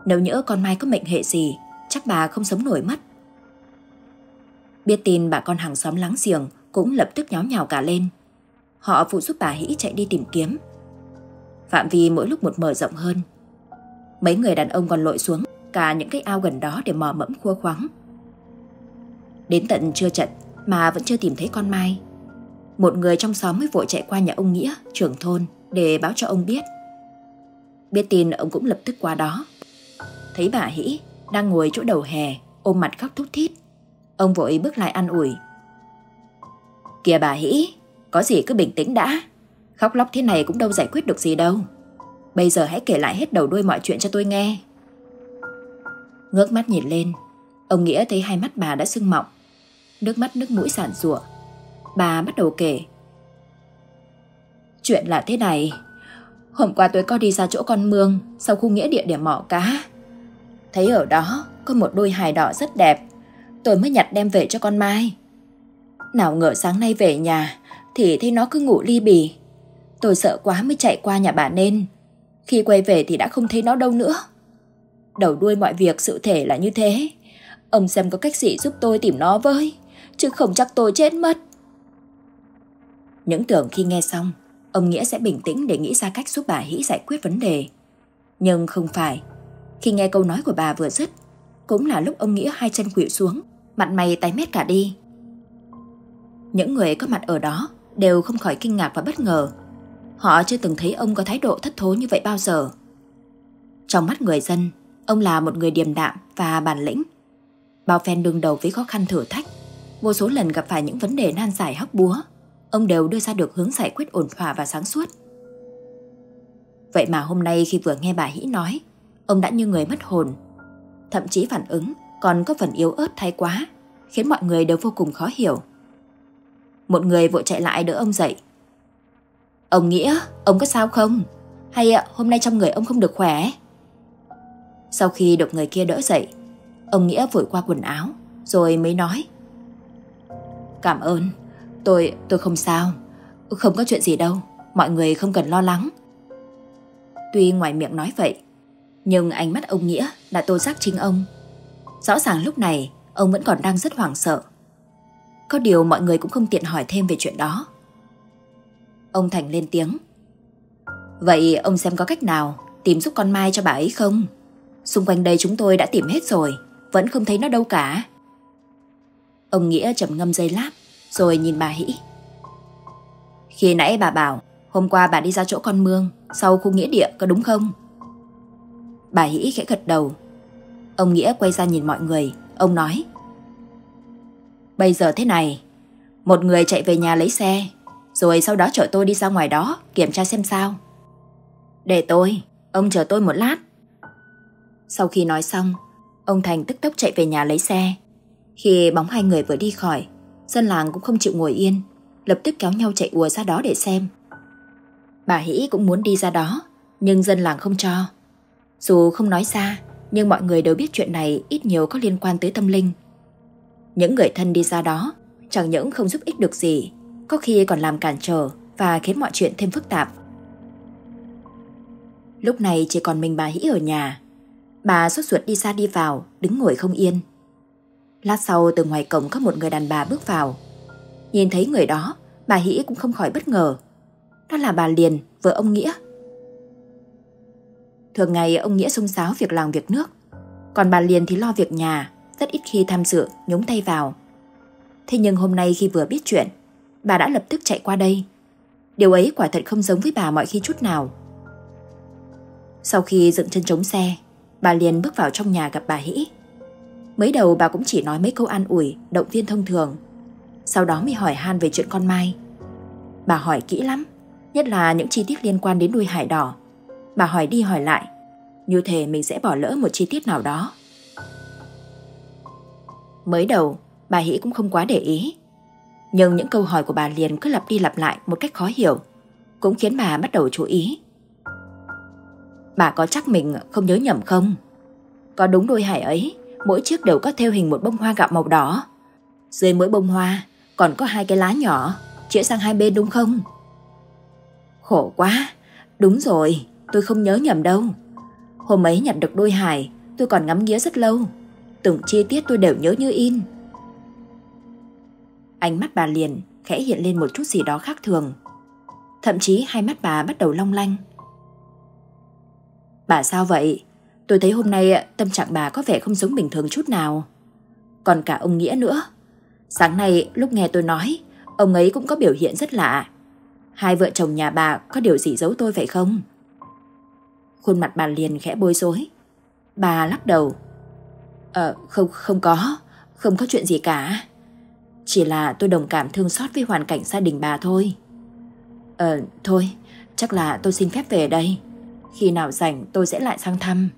Nếu nhỡ con Mai có mệnh hệ gì, chắc bà không sống nổi mất. Biết tin bà con hàng xóm láng giềng cũng lập tức nháo nhào cả lên. Họ phụ giúp bà Hĩ chạy đi tìm kiếm. Phạm vi mỗi lúc một mở rộng hơn. Mấy người đàn ông còn lội xuống cả những cái ao gần đó để mò mẫm khua khoáng. Đến tận trưa trận mà vẫn chưa tìm thấy con Mai. Một người trong xóm mới vội chạy qua nhà ông Nghĩa, trưởng thôn, để báo cho ông biết. Biết tin ông cũng lập tức qua đó. Thấy bà Hĩ đang ngồi chỗ đầu hè ôm mặt khóc thút thít. Ông vội bước lại an ủi. Kìa bà Hĩ có gì cứ bình tĩnh đã. Khóc lóc thế này cũng đâu giải quyết được gì đâu. Bây giờ hãy kể lại hết đầu đuôi mọi chuyện cho tôi nghe. Ngước mắt nhìn lên, ông Nghĩa thấy hai mắt bà đã sưng mọng. Nước mắt nước mũi sản rụa. Bà bắt đầu kể. Chuyện là thế này. Hôm qua tôi có đi ra chỗ con mương sau khu nghĩa địa để mỏ cá. Thấy ở đó có một đôi hài đỏ rất đẹp. Tôi mới nhặt đem về cho con Mai. Nào ngờ sáng nay về nhà thì thấy nó cứ ngủ ly bì. Tôi sợ quá mới chạy qua nhà bà nên. Khi quay về thì đã không thấy nó đâu nữa. Đầu đuôi mọi việc sự thể là như thế. Ông xem có cách gì giúp tôi tìm nó với. Chứ không chắc tôi chết mất. Những tưởng khi nghe xong, ông Nghĩa sẽ bình tĩnh để nghĩ ra cách giúp bà Hĩ giải quyết vấn đề. Nhưng không phải. Khi nghe câu nói của bà vừa dứt, cũng là lúc ông Nghĩa hai chân quỵu xuống, mặt mày tái mét cả đi. Những người có mặt ở đó đều không khỏi kinh ngạc và bất ngờ. Họ chưa từng thấy ông có thái độ thất thố như vậy bao giờ. Trong mắt người dân, ông là một người điềm đạm và bản lĩnh. Bao phen đương đầu với khó khăn thử thách, vô số lần gặp phải những vấn đề nan giải hóc búa, ông đều đưa ra được hướng giải quyết ổn thỏa và sáng suốt. Vậy mà hôm nay khi vừa nghe bà Hĩ nói, ông đã như người mất hồn. Thậm chí phản ứng còn có phần yếu ớt thái quá, khiến mọi người đều vô cùng khó hiểu. Một người vội chạy lại đỡ ông dậy. Ông Nghĩa, ông có sao không? Hay à, hôm nay trong người ông không được khỏe? Sau khi được người kia đỡ dậy, ông Nghĩa vội qua quần áo, rồi mới nói. Cảm ơn, tôi, tôi không sao, không có chuyện gì đâu, mọi người không cần lo lắng. Tuy ngoài miệng nói vậy, nhưng ánh mắt ông Nghĩa đã tô giác chính ông. Rõ ràng lúc này, ông vẫn còn đang rất hoảng sợ. Có điều mọi người cũng không tiện hỏi thêm về chuyện đó. Ông Thành lên tiếng. Vậy ông xem có cách nào tìm giúp con Mai cho bà ấy không? Xung quanh đây chúng tôi đã tìm hết rồi, vẫn không thấy nó đâu cả. Ông Nghĩa trầm ngâm dây lát, rồi nhìn bà Hỷ. Khi nãy bà bảo, hôm qua bà đi ra chỗ con mương, sau khu nghĩa địa có đúng không? Bà Hỷ khẽ gật đầu. Ông Nghĩa quay ra nhìn mọi người, ông nói. Bây giờ thế này, một người chạy về nhà lấy xe, rồi sau đó chở tôi đi ra ngoài đó kiểm tra xem sao. Để tôi, ông chờ tôi một lát. Sau khi nói xong, ông Thành tức tốc chạy về nhà lấy xe. Khi bóng hai người vừa đi khỏi, dân làng cũng không chịu ngồi yên, lập tức kéo nhau chạy ùa ra đó để xem. Bà Hỷ cũng muốn đi ra đó, nhưng dân làng không cho. Dù không nói ra, nhưng mọi người đều biết chuyện này ít nhiều có liên quan tới tâm linh. Những người thân đi ra đó chẳng những không giúp ích được gì, có khi còn làm cản trở và khiến mọi chuyện thêm phức tạp. Lúc này chỉ còn mình bà Hỷ ở nhà. Bà sốt ruột đi ra đi vào, đứng ngồi không yên. Lát sau từ ngoài cổng có một người đàn bà bước vào. Nhìn thấy người đó, bà Hỷ cũng không khỏi bất ngờ. Đó là bà Liền, vợ ông Nghĩa. Thường ngày ông Nghĩa xông xáo việc làng việc nước, còn bà Liền thì lo việc nhà, rất ít khi tham dự, nhúng tay vào. Thế nhưng hôm nay khi vừa biết chuyện, bà đã lập tức chạy qua đây. Điều ấy quả thật không giống với bà mọi khi chút nào. Sau khi dựng chân chống xe, bà liền bước vào trong nhà gặp bà Hỷ. Mới đầu bà cũng chỉ nói mấy câu an ủi, động viên thông thường. Sau đó mới hỏi han về chuyện con Mai. Bà hỏi kỹ lắm, nhất là những chi tiết liên quan đến đuôi hải đỏ. Bà hỏi đi hỏi lại, như thể mình sẽ bỏ lỡ một chi tiết nào đó. Mới đầu, bà Hỷ cũng không quá để ý. Nhưng những câu hỏi của bà liền cứ lặp đi lặp lại một cách khó hiểu, cũng khiến bà bắt đầu chú ý. Bà có chắc mình không nhớ nhầm không? Có đúng đôi hải ấy, mỗi chiếc đều có theo hình một bông hoa gạo màu đỏ. Dưới mỗi bông hoa còn có hai cái lá nhỏ, chĩa sang hai bên đúng không? Khổ quá, đúng rồi, tôi không nhớ nhầm đâu. Hôm ấy nhặt được đôi hải, tôi còn ngắm nghía rất lâu. Từng chi tiết tôi đều nhớ như in. Ánh mắt bà liền khẽ hiện lên một chút gì đó khác thường. Thậm chí hai mắt bà bắt đầu long lanh. Bà sao vậy? Tôi thấy hôm nay à, tâm trạng bà có vẻ không giống bình thường chút nào. Còn cả ông Nghĩa nữa. Sáng nay lúc nghe tôi nói, ông ấy cũng có biểu hiện rất lạ. Hai vợ chồng nhà bà có điều gì giấu tôi phải không? Khuôn mặt bà liền khẽ bối rối. Bà lắc đầu. Ờ, không, không có, không có chuyện gì cả. Chỉ là tôi đồng cảm thương xót với hoàn cảnh gia đình bà thôi. Ờ, thôi, chắc là tôi xin phép về đây. Khi nào rảnh tôi sẽ lại sang thăm.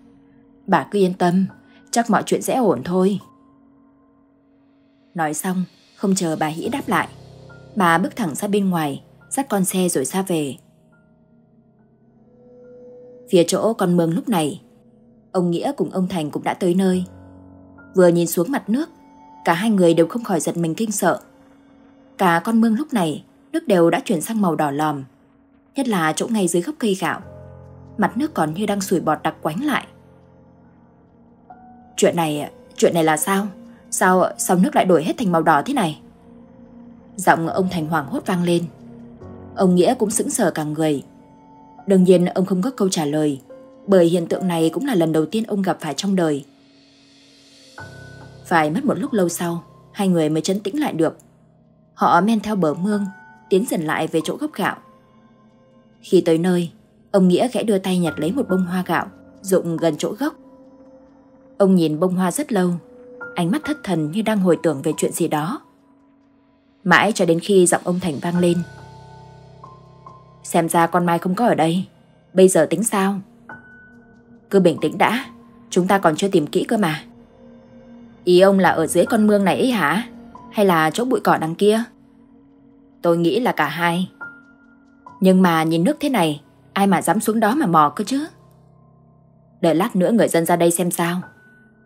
Bà cứ yên tâm, chắc mọi chuyện sẽ ổn thôi. Nói xong, không chờ bà Hĩ đáp lại. Bà bước thẳng ra bên ngoài, dắt con xe rồi ra về. Phía chỗ con mương lúc này, ông Nghĩa cùng ông Thành cũng đã tới nơi. Vừa nhìn xuống mặt nước, cả hai người đều không khỏi giật mình kinh sợ. Cả con mương lúc này, nước đều đã chuyển sang màu đỏ lòm, nhất là chỗ ngay dưới gốc cây gạo. Mặt nước còn như đang sủi bọt đặc quánh lại. Chuyện này, chuyện này là sao? Sao, sao nước lại đổi hết thành màu đỏ thế này? Giọng ông Thành hoảng hốt vang lên. Ông Nghĩa cũng sững sờ cả người. Đương nhiên ông không có câu trả lời, bởi hiện tượng này cũng là lần đầu tiên ông gặp phải trong đời. Phải mất một lúc lâu sau, hai người mới chấn tĩnh lại được. Họ men theo bờ mương, tiến dần lại về chỗ gốc gạo. Khi tới nơi, ông Nghĩa khẽ đưa tay nhặt lấy một bông hoa gạo, rụng gần chỗ gốc. Ông nhìn bông hoa rất lâu, ánh mắt thất thần như đang hồi tưởng về chuyện gì đó. Mãi cho đến khi giọng ông Thành vang lên. Xem ra con Mai không có ở đây, bây giờ tính sao? Cứ bình tĩnh đã, chúng ta còn chưa tìm kỹ cơ mà. Ý ông là ở dưới con mương này ấy hả? Hay là chỗ bụi cỏ đằng kia? Tôi nghĩ là cả hai. Nhưng mà nhìn nước thế này, ai mà dám xuống đó mà mò cơ chứ? Đợi lát nữa người dân ra đây xem sao.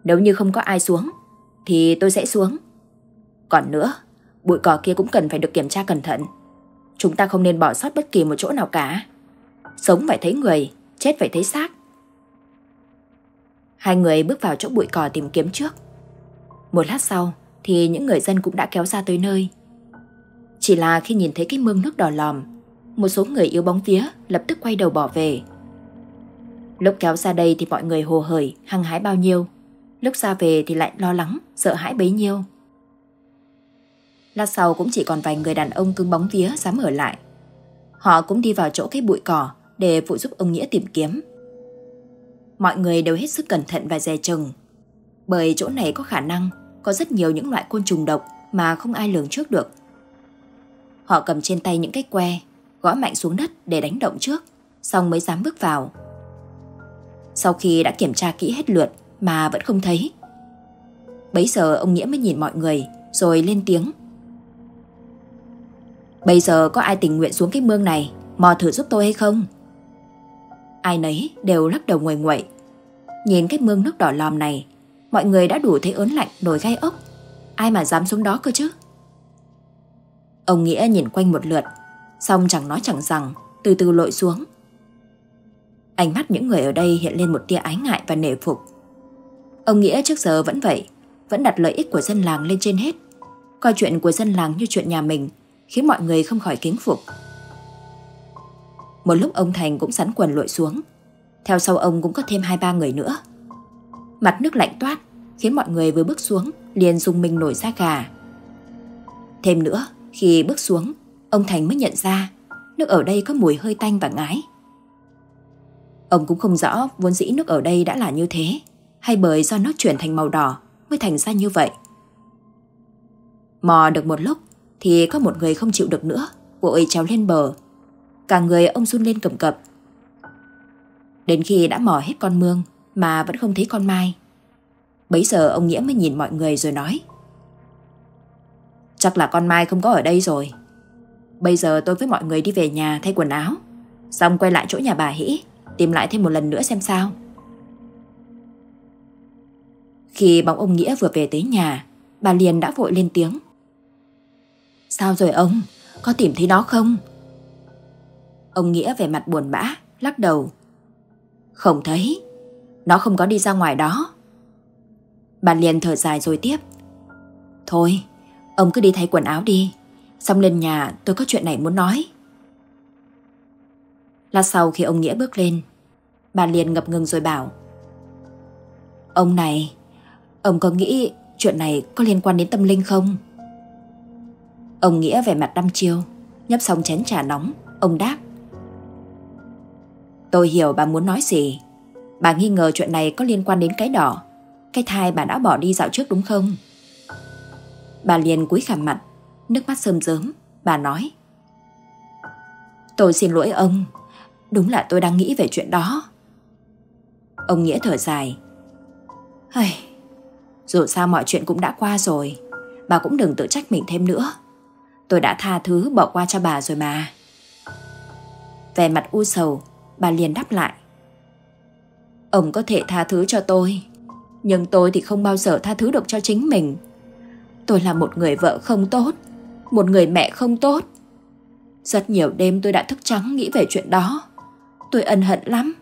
Nếu như không có ai xuống, thì tôi sẽ xuống. Còn nữa, bụi cỏ kia cũng cần phải được kiểm tra cẩn thận. Chúng ta không nên bỏ sót bất kỳ một chỗ nào cả. Sống phải thấy người, chết phải thấy xác. Hai người bước vào chỗ bụi cỏ tìm kiếm trước. Một lát sau thì những người dân cũng đã kéo ra tới nơi. Chỉ là khi nhìn thấy cái mương nước đỏ lòm, một số người yếu bóng vía lập tức quay đầu bỏ về. Lúc kéo ra đây thì mọi người hồ hởi, hăng hái bao nhiêu. Lúc ra về thì lại lo lắng, sợ hãi bấy nhiêu. Lát sau cũng chỉ còn vài người đàn ông cứng bóng vía dám ở lại. Họ cũng đi vào chỗ cái bụi cỏ để phụ giúp ông Nghĩa tìm kiếm. Mọi người đều hết sức cẩn thận và dè chừng. Bởi chỗ này có khả năng có rất nhiều những loại côn trùng độc mà không ai lường trước được. Họ cầm trên tay những cái que, gõ mạnh xuống đất để đánh động trước, xong mới dám bước vào. Sau khi đã kiểm tra kỹ hết lượt mà vẫn không thấy. Bấy giờ ông Nghĩa mới nhìn mọi người rồi lên tiếng. Bây giờ có ai tình nguyện xuống cái mương này mò thử giúp tôi hay không? Ai nấy đều lắc đầu nguội nguậy. Nhìn cái mương nước đỏ lòm này, mọi người đã đủ thấy ớn lạnh nổi gai ốc. Ai mà dám xuống đó cơ chứ? Ông Nghĩa nhìn quanh một lượt, xong chẳng nói chẳng rằng, từ từ lội xuống. Ánh mắt những người ở đây hiện lên một tia ái ngại và nể phục. Ông Nghĩa trước giờ vẫn vậy, vẫn đặt lợi ích của dân làng lên trên hết. Coi chuyện của dân làng như chuyện nhà mình, khiến mọi người không khỏi kính phục. Một lúc ông Thành cũng sắn quần lội xuống, theo sau ông cũng có thêm hai ba người nữa. Mặt nước lạnh toát, khiến mọi người vừa bước xuống liền dùng mình nổi da gà. Thêm nữa, khi bước xuống, ông Thành mới nhận ra nước ở đây có mùi hơi tanh và ngái. Ông cũng không rõ vốn dĩ nước ở đây đã là như thế, hay bởi do nó chuyển thành màu đỏ mới thành ra như vậy. Mò được một lúc thì có một người không chịu được nữa, vội trèo lên bờ. Cả người ông run lên cầm cập. Đến khi đã mò hết con mương mà vẫn không thấy con Mai. Bấy giờ ông Nghĩa mới nhìn mọi người rồi nói. Chắc là con Mai không có ở đây rồi. Bây giờ tôi với mọi người đi về nhà thay quần áo. Xong quay lại chỗ nhà bà Hĩ, tìm lại thêm một lần nữa xem sao. Khi bóng ông Nghĩa vừa về tới nhà, bà liền đã vội lên tiếng. Sao rồi ông? Có tìm thấy nó không? Ông Nghĩa về mặt buồn bã, lắc đầu. Không thấy. Nó không có đi ra ngoài đó. Bà liền thở dài rồi tiếp. Thôi, ông cứ đi thay quần áo đi. Xong lên nhà tôi có chuyện này muốn nói. Lát sau khi ông Nghĩa bước lên, bà liền ngập ngừng rồi bảo. Ông này, ông có nghĩ chuyện này có liên quan đến tâm linh không? Ông Nghĩa vẻ mặt đăm chiêu, nhấp xong chén trà nóng, Ông đáp. Tôi hiểu bà muốn nói gì. Bà nghi ngờ chuyện này có liên quan đến cái đỏ. Cái thai bà đã bỏ đi dạo trước đúng không? Bà liền cúi khảm mặt, nước mắt sơm rớm. Bà nói. Tôi xin lỗi ông. Đúng là tôi đang nghĩ về chuyện đó. Ông Nghĩa thở dài. Hây, dù sao mọi chuyện cũng đã qua rồi. Bà cũng đừng tự trách mình thêm nữa. Tôi đã tha thứ bỏ qua cho bà rồi mà. Về mặt u sầu, bà liền đáp lại. Ông có thể tha thứ cho tôi, nhưng tôi thì không bao giờ tha thứ được cho chính mình. Tôi là một người vợ không tốt, một người mẹ không tốt. Rất nhiều đêm tôi đã thức trắng nghĩ về chuyện đó. Tôi ân hận lắm.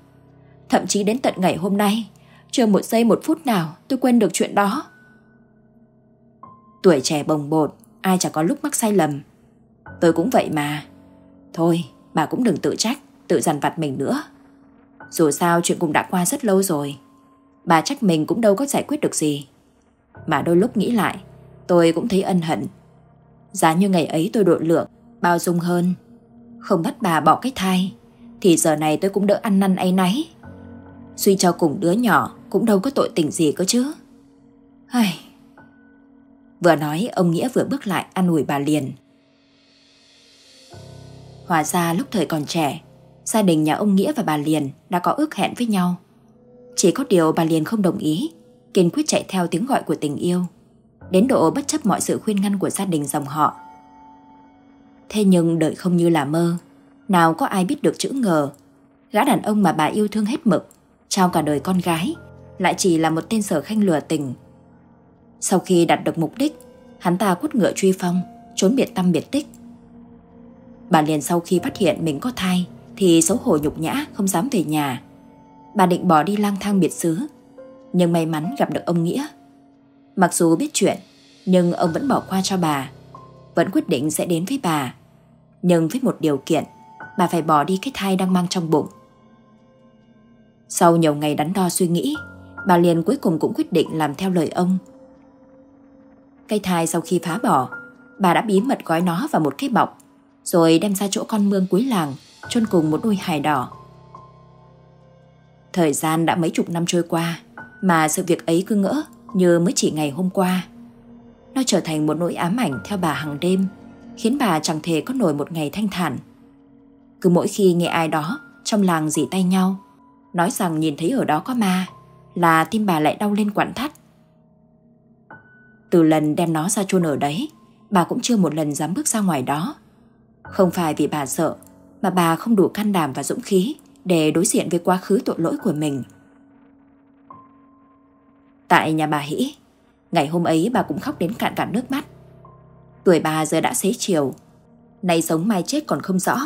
Thậm chí đến tận ngày hôm nay, chưa một giây một phút nào tôi quên được chuyện đó. Tuổi trẻ bồng bột, ai chẳng có lúc mắc sai lầm. Tôi cũng vậy mà. Thôi, bà cũng đừng tự trách, tự dằn vặt mình nữa. Dù sao chuyện cũng đã qua rất lâu rồi. Bà trách mình cũng đâu có giải quyết được gì. Mà đôi lúc nghĩ lại, tôi cũng thấy ân hận. Giá như ngày ấy tôi độ lượng, bao dung hơn. Không bắt bà bỏ cái thai, thì giờ này tôi cũng đỡ ăn năn ấy náy. Suy cho cùng đứa nhỏ cũng đâu có tội tình gì cơ chứ. Ai... Vừa nói ông Nghĩa vừa bước lại ăn ủi bà liền. Hòa ra lúc thời còn trẻ, gia đình nhà ông Nghĩa và bà Liền đã có ước hẹn với nhau. Chỉ có điều bà Liền không đồng ý, kiên quyết chạy theo tiếng gọi của tình yêu, đến độ bất chấp mọi sự khuyên ngăn của gia đình dòng họ. Thế nhưng đợi không như là mơ, nào có ai biết được chữ ngờ. Gã đàn ông mà bà yêu thương hết mực, trao cả đời con gái, lại chỉ là một tên sở khanh lừa tình. Sau khi đạt được mục đích, hắn ta quất ngựa truy phong, trốn biệt tâm biệt tích. Bà liền sau khi phát hiện mình có thai thì xấu hổ nhục nhã không dám về nhà. Bà định bỏ đi lang thang biệt xứ, nhưng may mắn gặp được ông Nghĩa. Mặc dù biết chuyện, nhưng ông vẫn bỏ qua cho bà, vẫn quyết định sẽ đến với bà. Nhưng với một điều kiện, bà phải bỏ đi cái thai đang mang trong bụng. Sau nhiều ngày đắn đo suy nghĩ, bà liền cuối cùng cũng quyết định làm theo lời ông. Cây thai sau khi phá bỏ, bà đã bí mật gói nó vào một cái bọc, rồi đem ra chỗ con mương cuối làng, chôn cùng một đôi hài đỏ. Thời gian đã mấy chục năm trôi qua, mà sự việc ấy cứ ngỡ như mới chỉ ngày hôm qua. Nó trở thành một nỗi ám ảnh theo bà hàng đêm, khiến bà chẳng thể có nổi một ngày thanh thản. Cứ mỗi khi nghe ai đó trong làng dì tay nhau, nói rằng nhìn thấy ở đó có ma, là tim bà lại đau lên quặn thắt. Từ lần đem nó ra chôn ở đấy, bà cũng chưa một lần dám bước ra ngoài đó. Không phải vì bà sợ, mà bà không đủ can đảm và dũng khí để đối diện với quá khứ tội lỗi của mình. Tại nhà bà Hĩ, ngày hôm ấy bà cũng khóc đến cạn cả nước mắt. Tuổi bà giờ đã xế chiều, nay sống mai chết còn không rõ.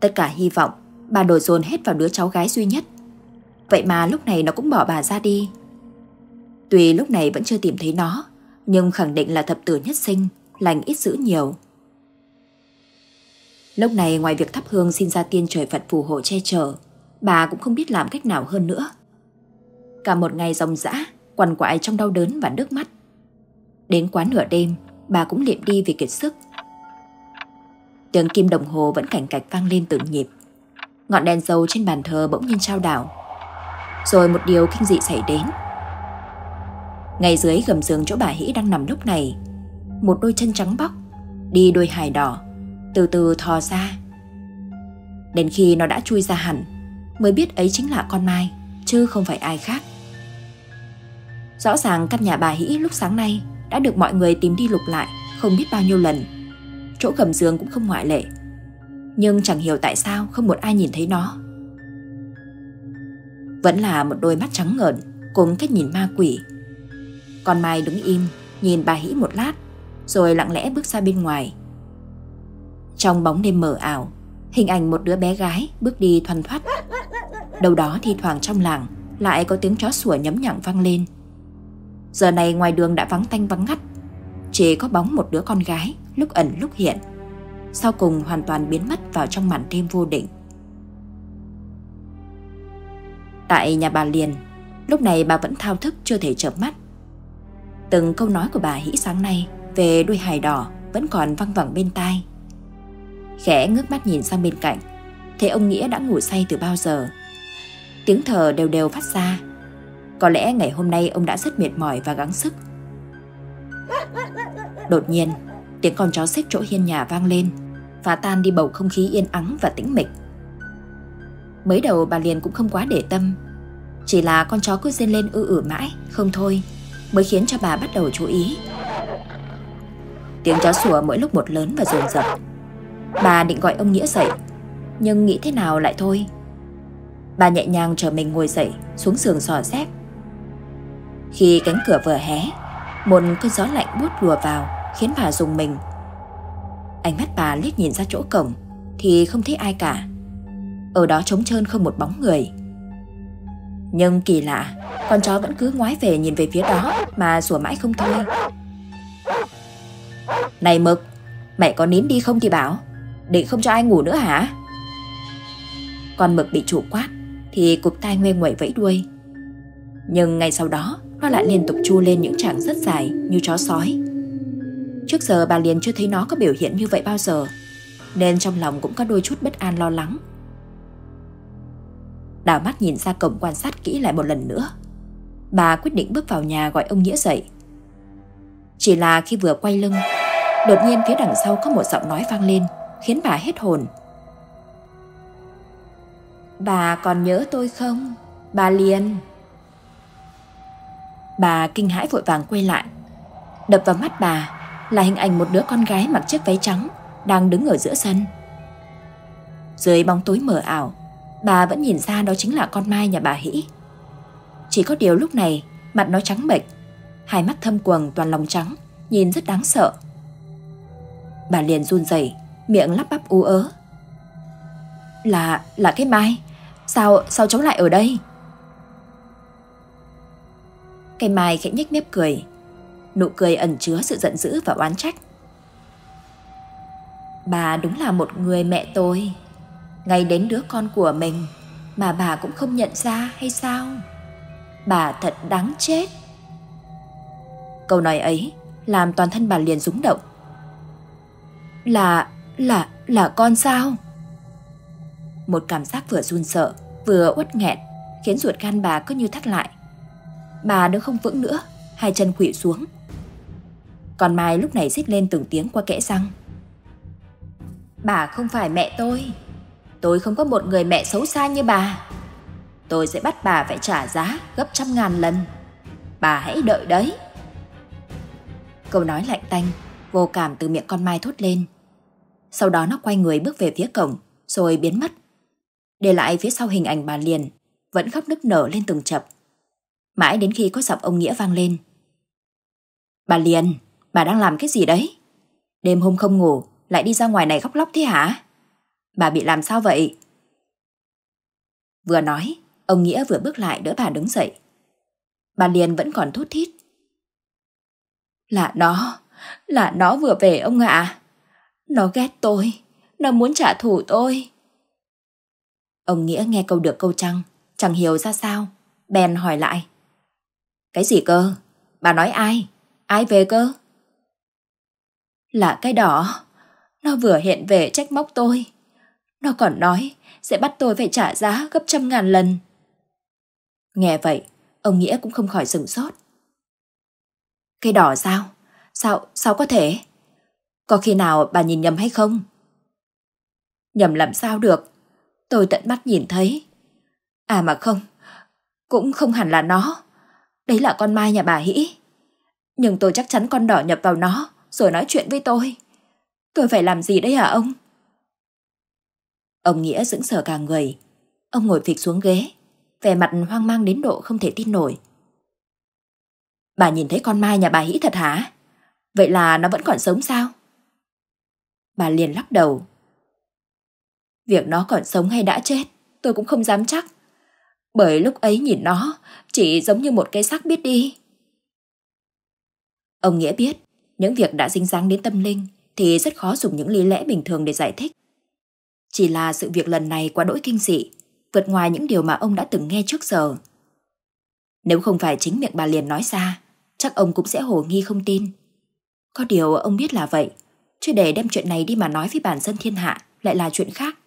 Tất cả hy vọng bà đổ dồn hết vào đứa cháu gái duy nhất. Vậy mà lúc này nó cũng bỏ bà ra đi. Tuy lúc này vẫn chưa tìm thấy nó, nhưng khẳng định là thập tử nhất sinh, lành ít dữ nhiều. Lúc này ngoài việc thắp hương xin ra tiên trời Phật phù hộ che chở, bà cũng không biết làm cách nào hơn nữa. Cả một ngày ròng rã, quằn quại trong đau đớn và nước mắt. Đến quán nửa đêm, bà cũng liệm đi vì kiệt sức. Tiếng kim đồng hồ vẫn cảnh cạch vang lên từng nhịp. Ngọn đèn dầu trên bàn thờ bỗng nhiên trao đảo. Rồi một điều kinh dị xảy đến. Ngay dưới gầm giường chỗ bà Hĩ đang nằm lúc này, một đôi chân trắng bóc, đi đôi hài đỏ, từ từ thò ra. Đến khi nó đã chui ra hẳn, mới biết ấy chính là con Mai, chứ không phải ai khác. Rõ ràng căn nhà bà Hĩ lúc sáng nay đã được mọi người tìm đi lục lại không biết bao nhiêu lần. Chỗ gầm giường cũng không ngoại lệ. Nhưng chẳng hiểu tại sao không một ai nhìn thấy nó. Vẫn là một đôi mắt trắng ngợn cùng cách nhìn ma quỷ. Con Mai đứng im, nhìn bà Hĩ một lát, rồi lặng lẽ bước ra bên ngoài. Trong bóng đêm mờ ảo, hình ảnh một đứa bé gái bước đi thoăn thoắt. Đâu đó thi thoảng trong làng lại có tiếng chó sủa nhấm nhặng vang lên. Giờ này ngoài đường đã vắng tanh vắng ngắt, chỉ có bóng một đứa con gái lúc ẩn lúc hiện. Sau cùng hoàn toàn biến mất vào trong màn đêm vô định. Tại nhà bà Liền, lúc này bà vẫn thao thức chưa thể chợp mắt. Từng câu nói của bà Hĩ sáng nay về đuôi hài đỏ vẫn còn văng vẳng bên tai. Khẽ ngước mắt nhìn sang bên cạnh. Thấy ông Nghĩa đã ngủ say từ bao giờ? Tiếng thở đều đều phát ra. Có lẽ ngày hôm nay ông đã rất mệt mỏi và gắng sức. Đột nhiên, Tiếng con chó xích chỗ hiên nhà vang lên, Phá tan đi bầu không khí yên ắng và tĩnh mịch. Mới đầu bà liền cũng không quá để tâm, Chỉ là con chó cứ rên lên ư ử mãi, Không thôi, Mới khiến cho bà bắt đầu chú ý. Tiếng chó sủa mỗi lúc một lớn và dồn dập Bà định gọi ông Nghĩa dậy, Nhưng nghĩ thế nào lại thôi. Bà nhẹ nhàng chờ mình ngồi dậy, Xuống giường sò dép Khi cánh cửa vừa hé, Một cơn gió lạnh buốt lùa vào, Khiến bà dùng mình. Ánh mắt bà liếc nhìn ra chỗ cổng, Thì không thấy ai cả. Ở đó trống trơn không một bóng người. Nhưng kỳ lạ, Con chó vẫn cứ ngoái về nhìn về phía đó, Mà sủa mãi không thôi. Này Mực, Mẹ có nín đi không thì bảo. Định không cho ai ngủ nữa hả? Con Mực bị chủ quát, Thì cục tai ngoe nguẩy vẫy đuôi. Nhưng ngay sau đó, Nó lại liên tục chu lên những trạng rất dài Như chó sói. Trước giờ bà liền chưa thấy nó có biểu hiện như vậy bao giờ, Nên trong lòng cũng có đôi chút bất an lo lắng. Đào mắt nhìn ra cổng quan sát kỹ lại một lần nữa, Bà quyết định bước vào nhà gọi ông Nghĩa dậy. Chỉ là khi vừa quay lưng, Đột nhiên phía đằng sau có một giọng nói vang lên. Khiến bà hết hồn Bà còn nhớ tôi không? Bà liền Bà kinh hãi vội vàng quay lại Đập vào mắt bà là hình ảnh một đứa con gái mặc chiếc váy trắng đang đứng ở giữa sân. Dưới bóng tối mờ ảo, bà vẫn nhìn ra đó chính là con Mai nhà bà Hĩ. Chỉ có điều lúc này, mặt nó trắng bệch, hai mắt thâm quầng toàn lòng trắng, nhìn rất đáng sợ. Bà liền run rẩy, miệng lắp bắp ú ớ. Là, là cái Mai, sao, sao cháu lại ở đây? Cây Mai khẽ nhếch mép cười, nụ cười ẩn chứa sự giận dữ và oán trách. Bà đúng là một người mẹ tôi, ngay đến đứa con của mình mà bà cũng không nhận ra hay sao? Bà thật đáng chết. Câu nói ấy làm toàn thân bà liền rúng động. Là, là, là con sao? Một cảm giác vừa run sợ, vừa uất nghẹn, khiến ruột gan bà cứ như thắt lại. Bà đứng không vững nữa, hai chân khuỵu xuống, còn Mai lúc này xích lên từng tiếng qua kẽ răng. Bà không phải mẹ tôi. Tôi không có một người mẹ xấu xa như bà. Tôi sẽ bắt bà phải trả giá gấp trăm ngàn lần. Bà hãy đợi đấy. Câu nói lạnh tanh, vô cảm từ miệng con Mai thốt lên. Sau đó nó quay người bước về phía cổng, rồi biến mất. Để lại phía sau hình ảnh bà liền, vẫn khóc nức nở lên từng chập. Mãi đến khi có giọng ông Nghĩa vang lên. Bà liền, Bà đang làm cái gì đấy? Đêm hôm không ngủ, lại đi ra ngoài này khóc lóc thế hả? Bà bị làm sao vậy? Vừa nói, ông Nghĩa vừa bước lại đỡ bà đứng dậy. Bà liền vẫn còn thút thít. Là nó, là nó vừa về ông ạ. Nó ghét tôi, nó muốn trả thù tôi. Ông Nghĩa nghe câu được câu trăng, chẳng hiểu ra sao, bèn hỏi lại. Cái gì cơ? Bà nói ai? Ai về cơ? Là cái đỏ. Nó vừa hiện về trách móc tôi. Nó còn nói sẽ bắt tôi phải trả giá gấp trăm ngàn lần. Nghe vậy, ông Nghĩa cũng không khỏi sửng sốt. Cái đỏ sao? Sao, sao có thể? Có khi nào bà nhìn nhầm hay không? Nhầm làm sao được? Tôi tận mắt nhìn thấy. À mà không, cũng không hẳn là nó. Đấy là con Mai nhà bà Hĩ. Nhưng tôi chắc chắn con đỏ nhập vào nó rồi nói chuyện với tôi. Tôi phải làm gì đấy hả ông? Ông Nghĩa dững sờ cả người. Ông ngồi phịch xuống ghế, vẻ mặt hoang mang đến độ không thể tin nổi. Bà nhìn thấy con Mai nhà bà Hĩ thật hả? Vậy là nó vẫn còn sống sao? Bà liền lắc đầu. Việc nó còn sống hay đã chết, tôi cũng không dám chắc. Bởi lúc ấy nhìn nó, chỉ giống như một cây xác biết đi. Ông Nghĩa biết, những việc đã dính dáng đến tâm linh thì rất khó dùng những lý lẽ bình thường để giải thích. Chỉ là sự việc lần này quá đỗi kinh dị, vượt ngoài những điều mà ông đã từng nghe trước giờ. Nếu không phải chính miệng bà liền nói ra, chắc ông cũng sẽ hồ nghi không tin. Có điều ông biết là vậy, chứ để đem chuyện này đi mà nói với bản dân thiên hạ lại là chuyện khác.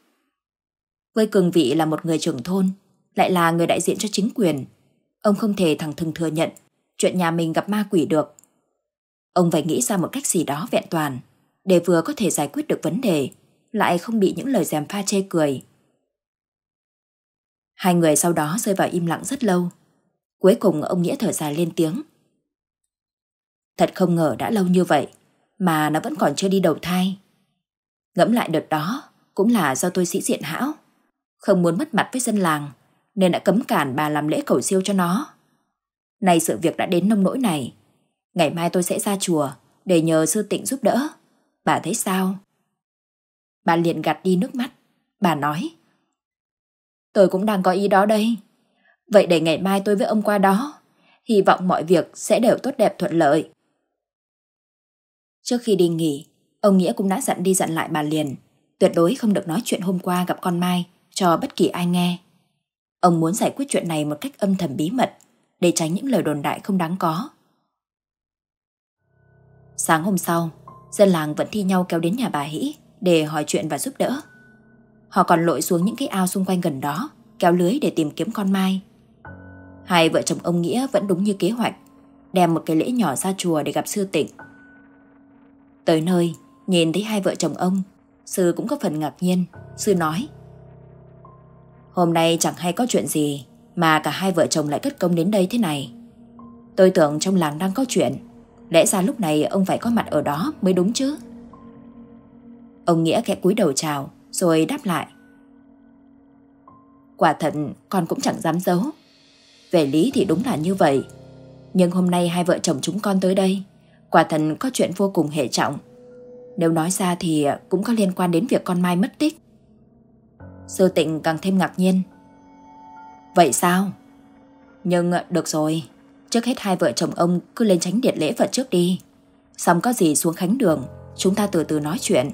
Với cường vị là một người trưởng thôn, lại là người đại diện cho chính quyền, ông không thể thẳng thừng thừa nhận chuyện nhà mình gặp ma quỷ được. Ông phải nghĩ ra một cách gì đó vẹn toàn, để vừa có thể giải quyết được vấn đề, lại không bị những lời dèm pha chê cười. Hai người sau đó rơi vào im lặng rất lâu. Cuối cùng ông Nghĩa thở dài lên tiếng. Thật không ngờ đã lâu như vậy, mà nó vẫn còn chưa đi đầu thai. Ngẫm lại đợt đó, cũng là do tôi sĩ diện hão. Không muốn mất mặt với dân làng, nên đã cấm cản bà làm lễ cầu siêu cho nó. Nay sự việc đã đến nông nỗi này. Ngày mai tôi sẽ ra chùa để nhờ sư tịnh giúp đỡ. Bà thấy sao? Bà liền gạt đi nước mắt. Bà nói. Tôi cũng đang có ý đó đây. Vậy để ngày mai tôi với ông qua đó. Hy vọng mọi việc sẽ đều tốt đẹp thuận lợi. Trước khi đi nghỉ, ông Nghĩa cũng đã dặn đi dặn lại bà liền. Tuyệt đối không được nói chuyện hôm qua gặp con Mai cho bất kỳ ai nghe. Ông muốn giải quyết chuyện này một cách âm thầm bí mật để tránh những lời đồn đại không đáng có. Sáng hôm sau, dân làng vẫn thi nhau kéo đến nhà bà Hỷ để hỏi chuyện và giúp đỡ. Họ còn lội xuống những cái ao xung quanh gần đó, kéo lưới để tìm kiếm con Mai. Hai vợ chồng ông Nghĩa vẫn đúng như kế hoạch, đem một cái lễ nhỏ ra chùa để gặp sư tịnh. Tới nơi, nhìn thấy hai vợ chồng ông, sư cũng có phần ngạc nhiên, sư nói. Hôm nay chẳng hay có chuyện gì mà cả hai vợ chồng lại cất công đến đây thế này. Tôi tưởng trong làng đang có chuyện, lẽ ra lúc này ông phải có mặt ở đó mới đúng chứ. Ông Nghĩa khẽ cúi đầu chào, rồi đáp lại. Quả thật con cũng chẳng dám giấu. Về lý thì đúng là như vậy. Nhưng hôm nay hai vợ chồng chúng con tới đây, quả thật có chuyện vô cùng hệ trọng. Nếu nói ra thì cũng có liên quan đến việc con Mai mất tích. Sư tịnh càng thêm ngạc nhiên. Vậy sao? Nhưng được rồi, trước hết hai vợ chồng ông cứ lên tránh điện lễ Phật trước đi. Xong có gì xuống khánh đường, chúng ta từ từ nói chuyện.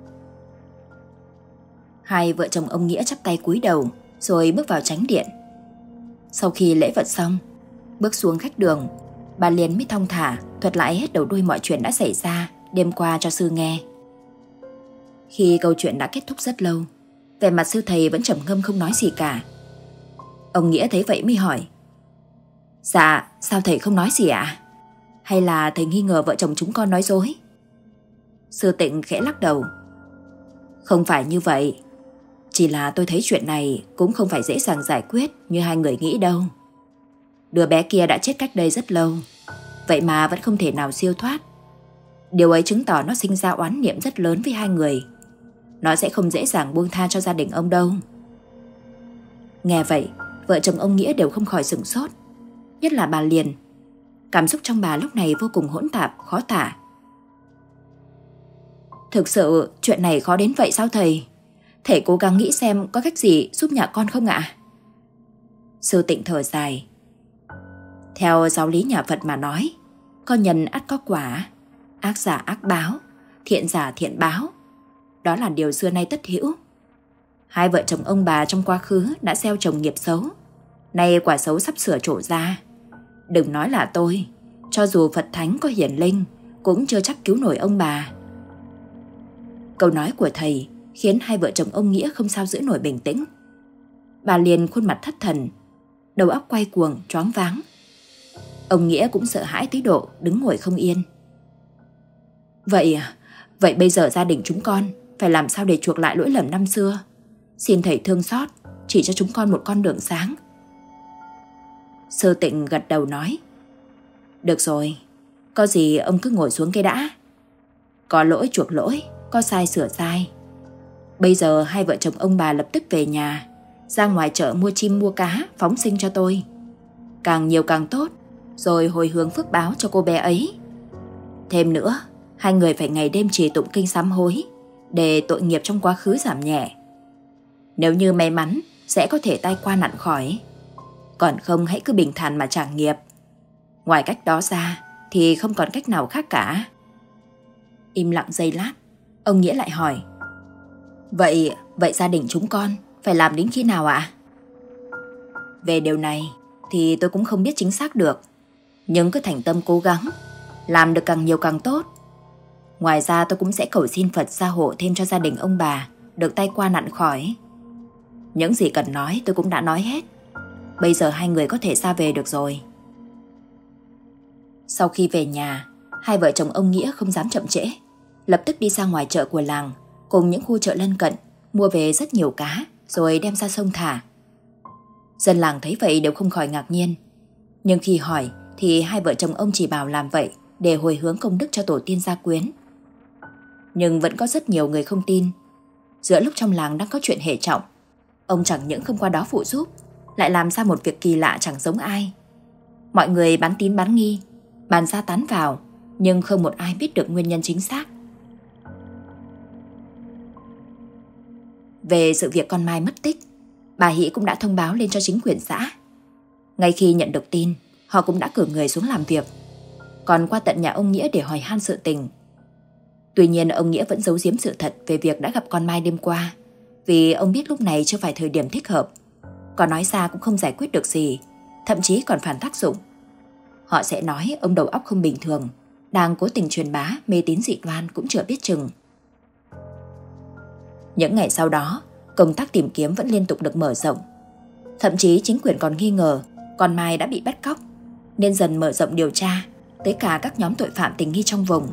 Hai vợ chồng ông Nghĩa chắp tay cúi đầu rồi bước vào tránh điện. Sau khi lễ vật xong, bước xuống khách đường, bà liền mới thong thả thuật lại hết đầu đuôi mọi chuyện đã xảy ra đêm qua cho sư nghe. Khi câu chuyện đã kết thúc rất lâu, về mặt sư thầy vẫn trầm ngâm không nói gì cả. Ông Nghĩa thấy vậy mới hỏi. Dạ, sao thầy không nói gì ạ? Hay là thầy nghi ngờ vợ chồng chúng con nói dối? Sư tịnh khẽ lắc đầu. Không phải như vậy. Chỉ là tôi thấy chuyện này cũng không phải dễ dàng giải quyết như hai người nghĩ đâu. Đứa bé kia đã chết cách đây rất lâu, vậy mà vẫn không thể nào siêu thoát. Điều ấy chứng tỏ nó sinh ra oán niệm rất lớn với hai người. Nó sẽ không dễ dàng buông tha cho gia đình ông đâu. Nghe vậy, vợ chồng ông Nghĩa đều không khỏi sửng sốt. Nhất là bà Liền. Cảm xúc trong bà lúc này vô cùng hỗn tạp, khó tả. Thực sự chuyện này khó đến vậy sao thầy? Thầy cố gắng nghĩ xem có cách gì giúp nhà con không ạ? Sư tịnh thở dài. Theo giáo lý nhà Phật mà nói, có nhân ắt có quả, ác giả ác báo, thiện giả thiện báo. Đó là điều xưa nay tất hữu. Hai vợ chồng ông bà trong quá khứ đã gieo trồng nghiệp xấu. Nay quả xấu sắp sửa trổ ra. Đừng nói là tôi, cho dù Phật Thánh có hiển linh, cũng chưa chắc cứu nổi ông bà. Câu nói của thầy khiến hai vợ chồng ông Nghĩa không sao giữ nổi bình tĩnh. Bà liền khuôn mặt thất thần, đầu óc quay cuồng, choáng váng. Ông Nghĩa cũng sợ hãi tới độ đứng ngồi không yên. Vậy à, vậy bây giờ gia đình chúng con phải làm sao để chuộc lại lỗi lầm năm xưa? Xin thầy thương xót, chỉ cho chúng con một con đường sáng. Sơ tịnh gật đầu nói. Được rồi, có gì ông cứ ngồi xuống cái đã. Có lỗi chuộc lỗi, có sai sửa sai. Bây giờ hai vợ chồng ông bà lập tức về nhà, ra ngoài chợ mua chim mua cá, phóng sinh cho tôi. Càng nhiều càng tốt, rồi hồi hướng phước báo cho cô bé ấy. Thêm nữa, hai người phải ngày đêm trì tụng kinh sám hối, để tội nghiệp trong quá khứ giảm nhẹ. Nếu như may mắn, sẽ có thể tai qua nạn khỏi. Còn không hãy cứ bình thản mà trả nghiệp. Ngoài cách đó ra, thì không còn cách nào khác cả. Im lặng giây lát, ông Nghĩa lại hỏi. Vậy, vậy gia đình chúng con phải làm đến khi nào ạ? Về điều này thì tôi cũng không biết chính xác được. Nhưng cứ thành tâm cố gắng, làm được càng nhiều càng tốt. Ngoài ra tôi cũng sẽ cầu xin Phật gia hộ thêm cho gia đình ông bà được tay qua nặn khỏi. Những gì cần nói tôi cũng đã nói hết. Bây giờ hai người có thể ra về được rồi. Sau khi về nhà, hai vợ chồng ông Nghĩa không dám chậm trễ. Lập tức đi ra ngoài chợ của làng, cùng những khu chợ lân cận, mua về rất nhiều cá, rồi đem ra sông thả. Dân làng thấy vậy đều không khỏi ngạc nhiên. Nhưng khi hỏi thì hai vợ chồng ông chỉ bảo làm vậy để hồi hướng công đức cho tổ tiên gia quyến. Nhưng vẫn có rất nhiều người không tin. Giữa lúc trong làng đang có chuyện hệ trọng, ông chẳng những không qua đó phụ giúp, lại làm ra một việc kỳ lạ chẳng giống ai. Mọi người bán tín bán nghi, bàn ra tán vào, nhưng không một ai biết được nguyên nhân chính xác. Về sự việc con Mai mất tích, bà Hỷ cũng đã thông báo lên cho chính quyền xã. Ngay khi nhận được tin, họ cũng đã cử người xuống làm việc. Còn qua tận nhà ông Nghĩa để hỏi han sự tình. Tuy nhiên ông Nghĩa vẫn giấu giếm sự thật về việc đã gặp con Mai đêm qua, vì ông biết lúc này chưa phải thời điểm thích hợp. Còn nói ra cũng không giải quyết được gì, thậm chí còn phản tác dụng. Họ sẽ nói ông đầu óc không bình thường, đang cố tình truyền bá mê tín dị đoan cũng chưa biết chừng. Những ngày sau đó, công tác tìm kiếm vẫn liên tục được mở rộng. Thậm chí chính quyền còn nghi ngờ con Mai đã bị bắt cóc, nên dần mở rộng điều tra tới cả các nhóm tội phạm tình nghi trong vùng.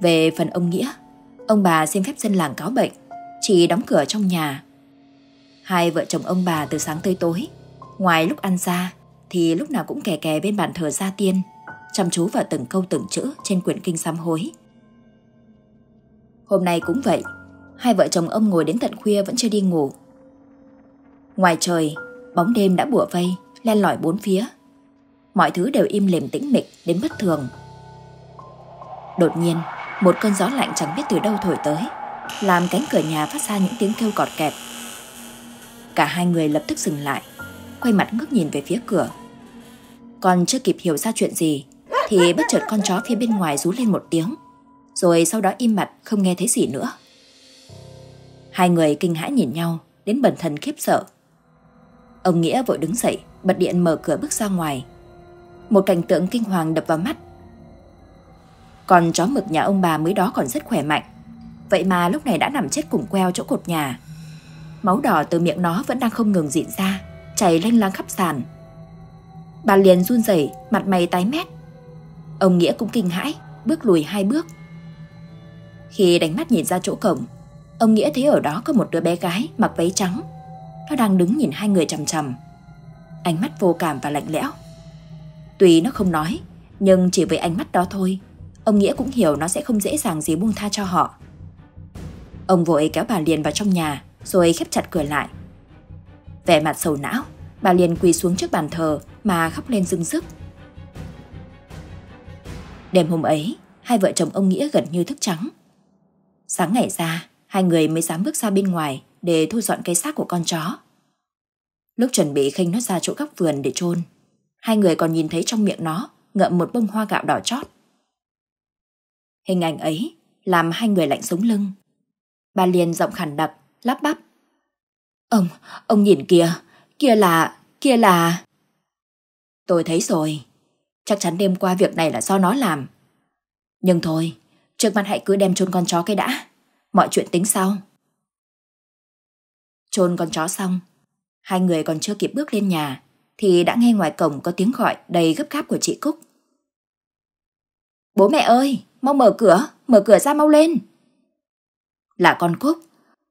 Về phần ông Nghĩa, ông bà xin phép dân làng cáo bệnh, chỉ đóng cửa trong nhà. Hai vợ chồng ông bà từ sáng tới tối, ngoài lúc ăn ra thì lúc nào cũng kè kè bên bàn thờ gia tiên, chăm chú vào từng câu từng chữ trên quyển kinh sám hối. Hôm nay cũng vậy, hai vợ chồng ông ngồi đến tận khuya vẫn chưa đi ngủ. Ngoài trời, bóng đêm đã bủa vây, len lỏi bốn phía. Mọi thứ đều im lìm tĩnh mịch đến bất thường. Đột nhiên, một cơn gió lạnh chẳng biết từ đâu thổi tới, làm cánh cửa nhà phát ra những tiếng kêu cọt kẹt. Cả hai người lập tức dừng lại, quay mặt ngước nhìn về phía cửa. Còn chưa kịp hiểu ra chuyện gì, thì bất chợt con chó phía bên ngoài rú lên một tiếng, rồi sau đó im mặt không nghe thấy gì nữa. Hai người kinh hãi nhìn nhau, đến bần thần khiếp sợ. Ông Nghĩa vội đứng dậy, bật điện mở cửa bước ra ngoài. Một cảnh tượng kinh hoàng đập vào mắt. Còn chó mực nhà ông bà mới đó còn rất khỏe mạnh. Vậy mà lúc này đã nằm chết cùng queo chỗ cột nhà. Máu đỏ từ miệng nó vẫn đang không ngừng dịn ra, chảy lênh láng khắp sàn. Bà liền run rẩy, mặt mày tái mét. Ông Nghĩa cũng kinh hãi, bước lùi hai bước. Khi đánh mắt nhìn ra chỗ cổng, ông Nghĩa thấy ở đó có một đứa bé gái mặc váy trắng. Nó đang đứng nhìn hai người chằm chằm. Ánh mắt vô cảm và lạnh lẽo. Tuy nó không nói, nhưng chỉ với ánh mắt đó thôi, ông Nghĩa cũng hiểu nó sẽ không dễ dàng gì buông tha cho họ. Ông vội kéo bà Liên vào trong nhà, rồi khép chặt cửa lại. Vẻ mặt sầu não, bà Liên quỳ xuống trước bàn thờ mà khóc lên rưng rức. Đêm hôm ấy, hai vợ chồng ông Nghĩa gần như thức trắng. Sáng ngày ra, hai người mới dám bước ra bên ngoài để thu dọn cái xác của con chó. Lúc chuẩn bị khênh nó ra chỗ góc vườn để chôn, hai người còn nhìn thấy trong miệng nó ngậm một bông hoa gạo đỏ chót. Hình ảnh ấy làm hai người lạnh sống lưng. Bà liền giọng khàn đặc, lắp bắp. Ông, ông nhìn kìa, kia là, kia là... Tôi thấy rồi, chắc chắn đêm qua việc này là do nó làm. Nhưng thôi, trước mắt hãy cứ đem chôn con chó cái đã, mọi chuyện tính sau. Chôn con chó xong, hai người còn chưa kịp bước lên nhà thì đã nghe ngoài cổng có tiếng gọi đầy gấp gáp của chị Cúc. Bố mẹ ơi, mau mở cửa, mở cửa ra mau lên. Là con Cúc,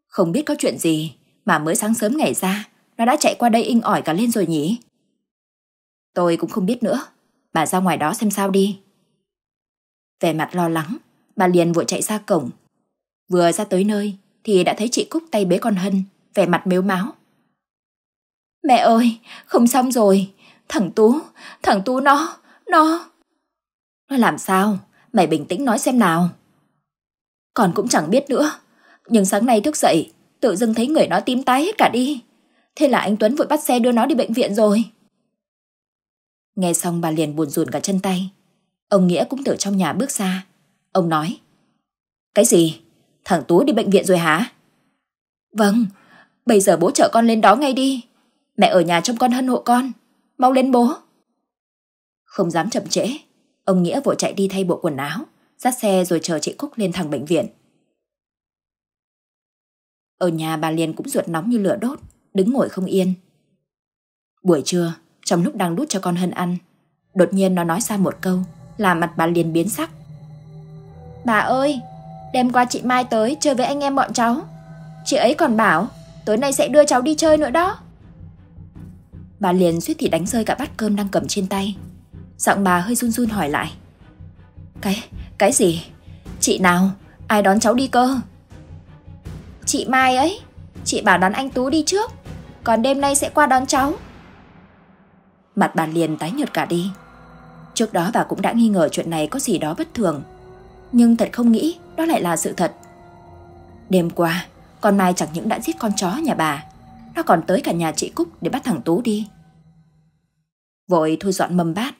không biết có chuyện gì mà mới sáng sớm ngày ra nó đã chạy qua đây inh ỏi cả lên rồi nhỉ? Tôi cũng không biết nữa, bà ra ngoài đó xem sao đi. Vẻ mặt lo lắng, bà liền vội chạy ra cổng. Vừa ra tới nơi thì đã thấy chị Cúc tay bế con Hân, vẻ mặt mếu máu. Mẹ ơi, không xong rồi, thằng Tú, thằng Tú nó, nó... Nó làm sao? Mày bình tĩnh nói xem nào. Còn cũng chẳng biết nữa, nhưng sáng nay thức dậy, tự dưng thấy người nó tím tái hết cả đi. Thế là anh Tuấn vội bắt xe đưa nó đi bệnh viện rồi. Nghe xong bà liền buồn rùn cả chân tay. Ông Nghĩa cũng từ trong nhà bước ra. Ông nói. Cái gì? Thằng Tú đi bệnh viện rồi hả? Vâng, bây giờ bố chở con lên đó ngay đi. Mẹ ở nhà trông con hân hộ con. Mau lên bố. Không dám chậm trễ, ông Nghĩa vội chạy đi thay bộ quần áo, dắt xe rồi chờ chị Cúc lên thẳng bệnh viện. Ở nhà bà liền cũng ruột nóng như lửa đốt, đứng ngồi không yên. Buổi trưa, trong lúc đang đút cho con Hân ăn, đột nhiên nó nói ra một câu, làm mặt bà liền biến sắc. Bà ơi, đêm qua chị Mai tới chơi với anh em bọn cháu. Chị ấy còn bảo tối nay sẽ đưa cháu đi chơi nữa đó. Bà liền suýt thì đánh rơi cả bát cơm đang cầm trên tay. Giọng bà hơi run run hỏi lại. Cái, cái gì? Chị nào? Ai đón cháu đi cơ? Chị Mai ấy, chị bảo đón anh Tú đi trước, còn đêm nay sẽ qua đón cháu. Mặt bà liền tái nhợt cả đi. Trước đó bà cũng đã nghi ngờ chuyện này có gì đó bất thường, nhưng thật không nghĩ đó lại là sự thật. Đêm qua, con Mai chẳng những đã giết con chó nhà bà, nó còn tới cả nhà chị Cúc để bắt thằng Tú đi. Vội thu dọn mâm bát,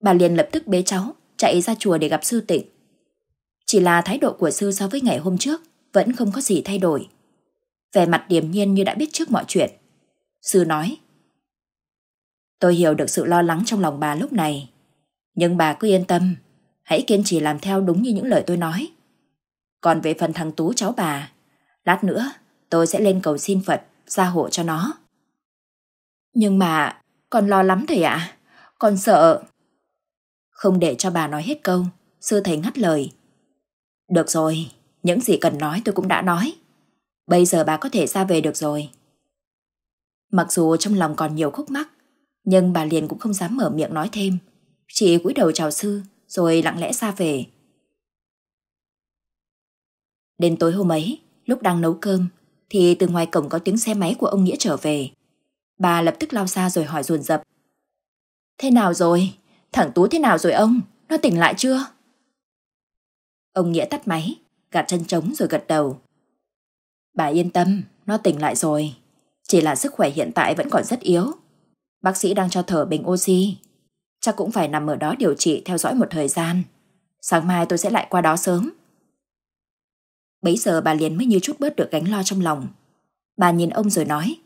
bà liền lập tức bế cháu chạy ra chùa để gặp sư tịnh. Chỉ là thái độ của sư so với ngày hôm trước vẫn không có gì thay đổi. Vẻ mặt điềm nhiên như đã biết trước mọi chuyện. Sư nói, Tôi hiểu được sự lo lắng trong lòng bà lúc này, nhưng bà cứ yên tâm, hãy kiên trì làm theo đúng như những lời tôi nói. Còn về phần thằng Tú cháu bà, lát nữa tôi sẽ lên cầu xin Phật gia hộ cho nó. Nhưng mà, con lo lắm thầy ạ, à? con sợ. Không để cho bà nói hết câu, sư thầy ngắt lời. Được rồi, những gì cần nói tôi cũng đã nói. Bây giờ bà có thể ra về được rồi. Mặc dù trong lòng còn nhiều khúc mắc, nhưng bà liền cũng không dám mở miệng nói thêm. Chỉ cúi đầu chào sư, rồi lặng lẽ ra về. Đến tối hôm ấy, lúc đang nấu cơm, thì từ ngoài cổng có tiếng xe máy của ông Nghĩa trở về. Bà lập tức lao ra rồi hỏi ruồn rập. Thế nào rồi? Thằng Tú thế nào rồi ông? Nó tỉnh lại chưa? Ông Nghĩa tắt máy, gạt chân trống rồi gật đầu. Bà yên tâm, nó tỉnh lại rồi. Chỉ là sức khỏe hiện tại vẫn còn rất yếu. Bác sĩ đang cho thở bình oxy. Chắc cũng phải nằm ở đó điều trị theo dõi một thời gian. Sáng mai tôi sẽ lại qua đó sớm. Bấy giờ bà liền mới như chút bớt được gánh lo trong lòng. Bà nhìn ông rồi nói.